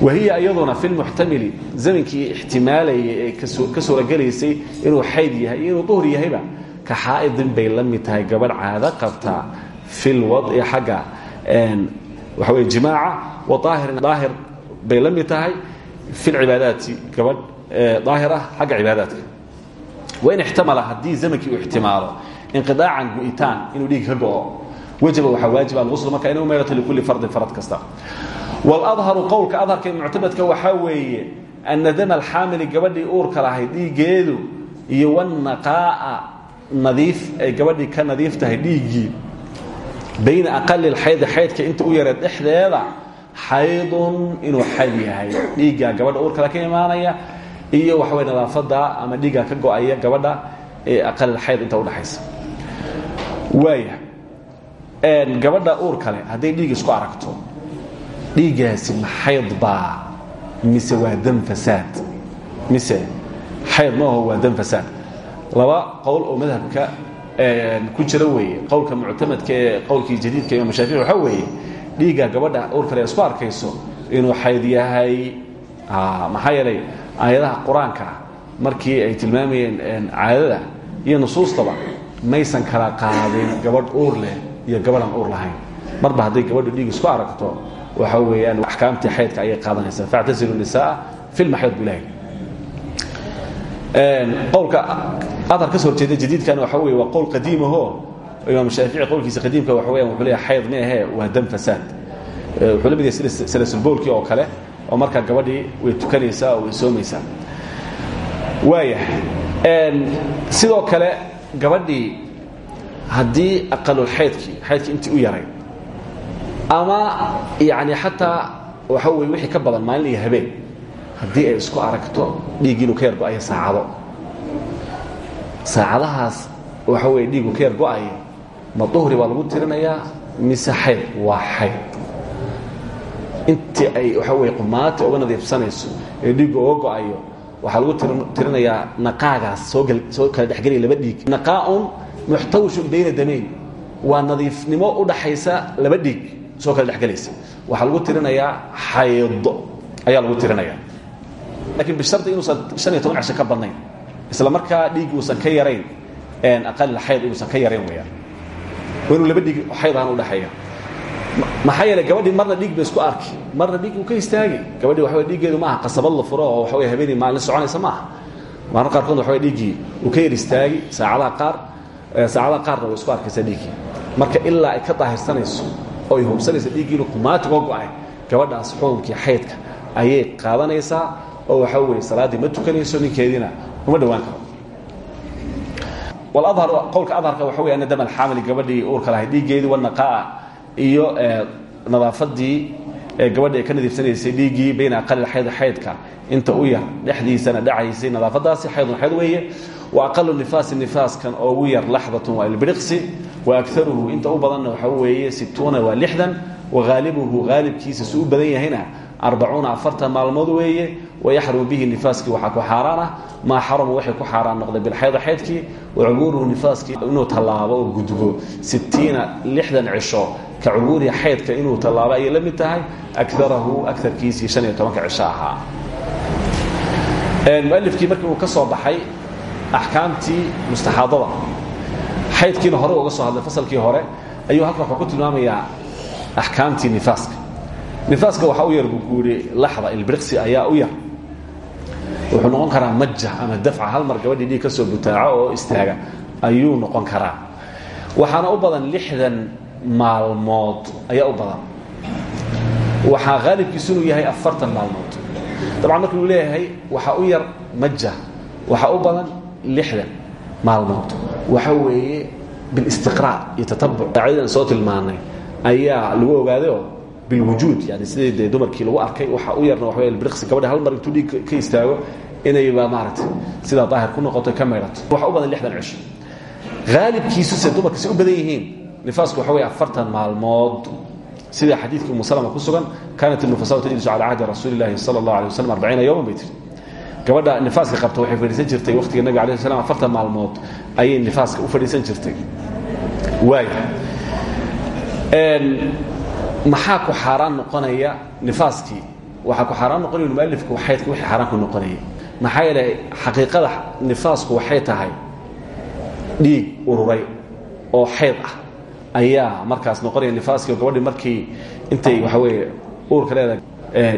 wahiya iyaduna fi lmuxtamili zamankii ixtimaalayay ee ka suuragelaysay inuu xayd yahay iyo inuu duhri yahayba ka xaa'idin bay la mid tahay gabadh caado qabtaa fi lwadci xagga waxa weye jimaaca wa aahirin daahir bay la mid tahay fi lcibaadaati gabadh daahir ah xagga cibaadaadka wain ixtamala haddii zamankii uu ixtimaalo inqidaacan gu'itaan inuu dhiig ka go'o wajaba waxaa waajiba alghusl marka inay u meerato likulli fardin farad kasta waladharu qowlka adharka muctamadka waxaa weeye ana dama alxaamili gabadhii uurka lahayd dhiiggeedu iyo wanaqaa'a nadiif ay gabadhii ka nadiif tahay dhiiggii bayna aqali lxaydi xaydka inta u yareed dhexdeeda xaydun inuu xayd yahay. Dhiiggaa gabadha uur kale ka imaanaya iyo waxa way nadaafada ama dhiiggaa ka go'aya gabadha ee aqalilxayd inta udhaxaysa waaya gabadha uur kale hadday dhiig isku aragto dhiiggaasi ma xayd baa mise waa dam fasaad? Mise xayd ma aho waa dam fasaad? Laba qowl oo madhabka ku jira weeye qowlka muctamadka ee qowlkii jadiidka imaam shaafici waxaa weeye dhiigga gabadha uur kale isku arkayso inuu xayd yahay. Maxaa yeelay aayadaha qur'aanka markii ay tilmaamayeen caadada iyo nusuustaba maysan kala qaadin gabadh uur leh iyo gabadhan uur lahayn. Marba hadday gabadhu dhiig isku aragto waxa weeyaan axkaamtii xaydka ayay qaadanaysaa. Factasilu nisaa fi lmaxyad bilahi qowlka adhar ka soo horjeeda jadiidkan waxa weye waa qowl qadiimaho. Imaam shaafici qowlkiisa qadiimka waxa weyan wuxuu leeyahay xayd ma ahee waa dam fasaad. Wuxuu la mid yahay sida salasulboolkii oo kale oo markaa gabadhii way tukanaysaa oo way soomaysaa. Waaya sidoo kale gabadhii haddii aqalulxaydkii xaydkii intii u yaray ama yani xataa waxa weye wixii ka badan maalin iyo habeen haddii ay isku aragto dhiig inuu ka yar go'ayo saacado. Saacadahaas waxa weye dhiigu ka yar go'ayo ma duhri baa lagu tirinayaa mise xayd? Waa xayd. Intii ay waxa weye qumaati oga nadiifsanayso ee dhiiggu oga go'ayo waxaa lagu tirinayaa naqaagaas soo kala dhexgelaya laba dhiig. Naqaaun muxtawishun bayna damayn waa nadiifnimo u dhaxaysa laba dhiig soo kala dhexgelaysa. Waxaa lagu tirinayaa xayd ayaa lagu tirinaya lakiin bishardi inuusan han iyo toban cisho ka badnayn isla markaa dhiig uusan ka yarayn aqal xayd inuusan ka yarayn weyaan waa inuu laba dhiig xayd ahaan udhexeeya maxaa yeele gabadhii marna dhiig ba isku arki. Marna dhiig uu ka istaagi gabadhii waxa dhiiggeedu maaha qasabad la furo oo waxa habeenii maalin soconaysa maaha. Marna qaarkood waxa dhiiggii uu ka yar istaagi saacadaha qaar saacadaha qaarna way isku arkaysaa dhiiggii. Marka ilaa ay ka daahirsanayso oo ay hubsanaysa dhiiggii inuu kumaatigoo go'ay gabadhaas xukunkii xaydka ayay qaadanaysaa oo waxa weye salaaddii ma tukanayso ninkeediina uma dhowaan karo. Qowlka adharka waxa wey ana dam alxaamili gabadhii uurka lahay dhiiggeedii wanaqaa iyo nadaafadii gabadhi ay ka nadiifsanaysay dhiiggii bayna aqali xayd xaydka inta u yar dhexdiisana dhacaysay nadaafadaasi xaydun xayd weeye wa aqalu nifaasi nifaaskan oogu yar laxdatun waa ilbiriqsi wa akaruhu inta u badanna waxa weeye situuna waa lixdan waghaalibuhu haalibkiisa su u badan yahayna arbacuuna afartan maalmood weeye wayaxrumu bihi nifaaskii waxaa ku xaaraan ah maa xarama waxay ku xaaraan noqday bilxayda xaydkii wacubuuruhu nifaaskii inuu tallaabo gudbo. Sitiina lixdan cisho ka cubuurihi xaydka inuu tallaabo ayay la tahay akarahu aarkiisii han iyo tobanka cisho ahaa. Mualifkii markii uu ka soo baxay axkaamtii mustaxaadada. Xaydkiina hore uga soo hadlay fasalkii hore ayuu halkan wuxuu ku tilmaamayaa axkaamtii nifaaska. Nifaaska waxaa u yar yidhi laxda ilbiriqsi ayaa u yar. Wuxuu noqon karaa maja ama dafca hal mar gabadhii dhiig ka soo butaaco oo istaaga ayuu noqon karaa. Waxaana u badan lixdan maalmood ayaa u badan. Waxaa haalibkiisu inuu yahay afartan maalmood. Dabcan marka uu leeyahay waxaa u yar maja waxaa u badan lixdan maalmood. Waxa weeye bilistiqraac iyo tatabuc. Qaacidadan soo tilmaanay ayaa lagu ogaadayoo bilwujuud. Yani sidii dee dumarkii lagu arkay waxa u yarna waxa birqsi gabadha hal mar intuu dhiig ka istaago inayba maaragtay sidaa daahir ku noqoto ka maydhato waxa u badan lixdan cisho haalibkiisuse dumarka si u badan yihiin nifaasku waxa wey afartan maalmood. Sida xadiidkii umu salama ku sugan kaanat ilnufasaau tajlisu cala cahdi rasuuli llahi sala allahu alay wasalam arbaciina yowman bay tiri gabadha nifaaska qabta waxay fadhiisan jirtay waqtiga nabiga alayh slam afartan maalmood ayay nifaaska u fadhiisan jirtay. Waaya maxaa ku xaaraan noqonaya nifaaskii waxaa ku xaaraan noqonaya mualifku xaydka wixii xaaraan ku noqonaya. Maxaa yeelay xaqiiqada nifaasku waxay tahay dhiig ururay oo xayd ah. Ayaa markaas noqonaya nifaaskii oo gabadhii markii intay waxa weeye uurka leedahay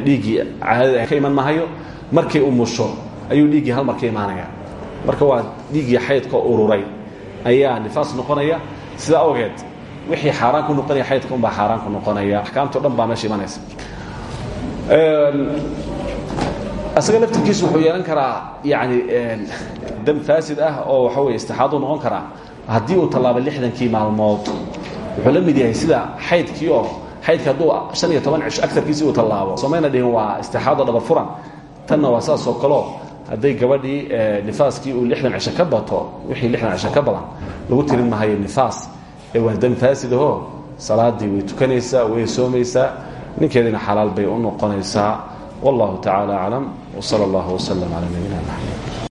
dhiiggii caadada ka iman mahayo markay umusho ayuu dhiiggii hal mar ka imaanaya. Marka waa dhiiggii xaydka ururay ayaa nifaas noqonaya. Sidaa awgeed wixii xaaraan ku noqonaya xaydka unbaa xaaraan ku noqonaya. Axkaamtao dhan baa meesha imanaysa. Asaga laftirkiisu wuxuu yeelan karaa yani dam faasid ah oo waxa weye istixaaduu noqon karaa. Haddii uu tallaabo lixdankii maalmood wuxuu la mid yahay sida xaydkii oo xaydka hadduu han iyo toban cisho agarkiisii uu tallaabo. Somayna dhihin waa istixaado dhaba furan tanna waa saasoo kaleo hadday gabadhii nifaaskii uu lixdan cisho ka bato wixii lixdan cisho ka badan lagu tirin mahayo nifaas. Ee waa dam faasid ahoo salaadii way tukanaysaa way soomaysaa ninkeediina xalaal bay u noqonaysaa. Wallahu tacaala aclam wsala allah wslm cala nabiyina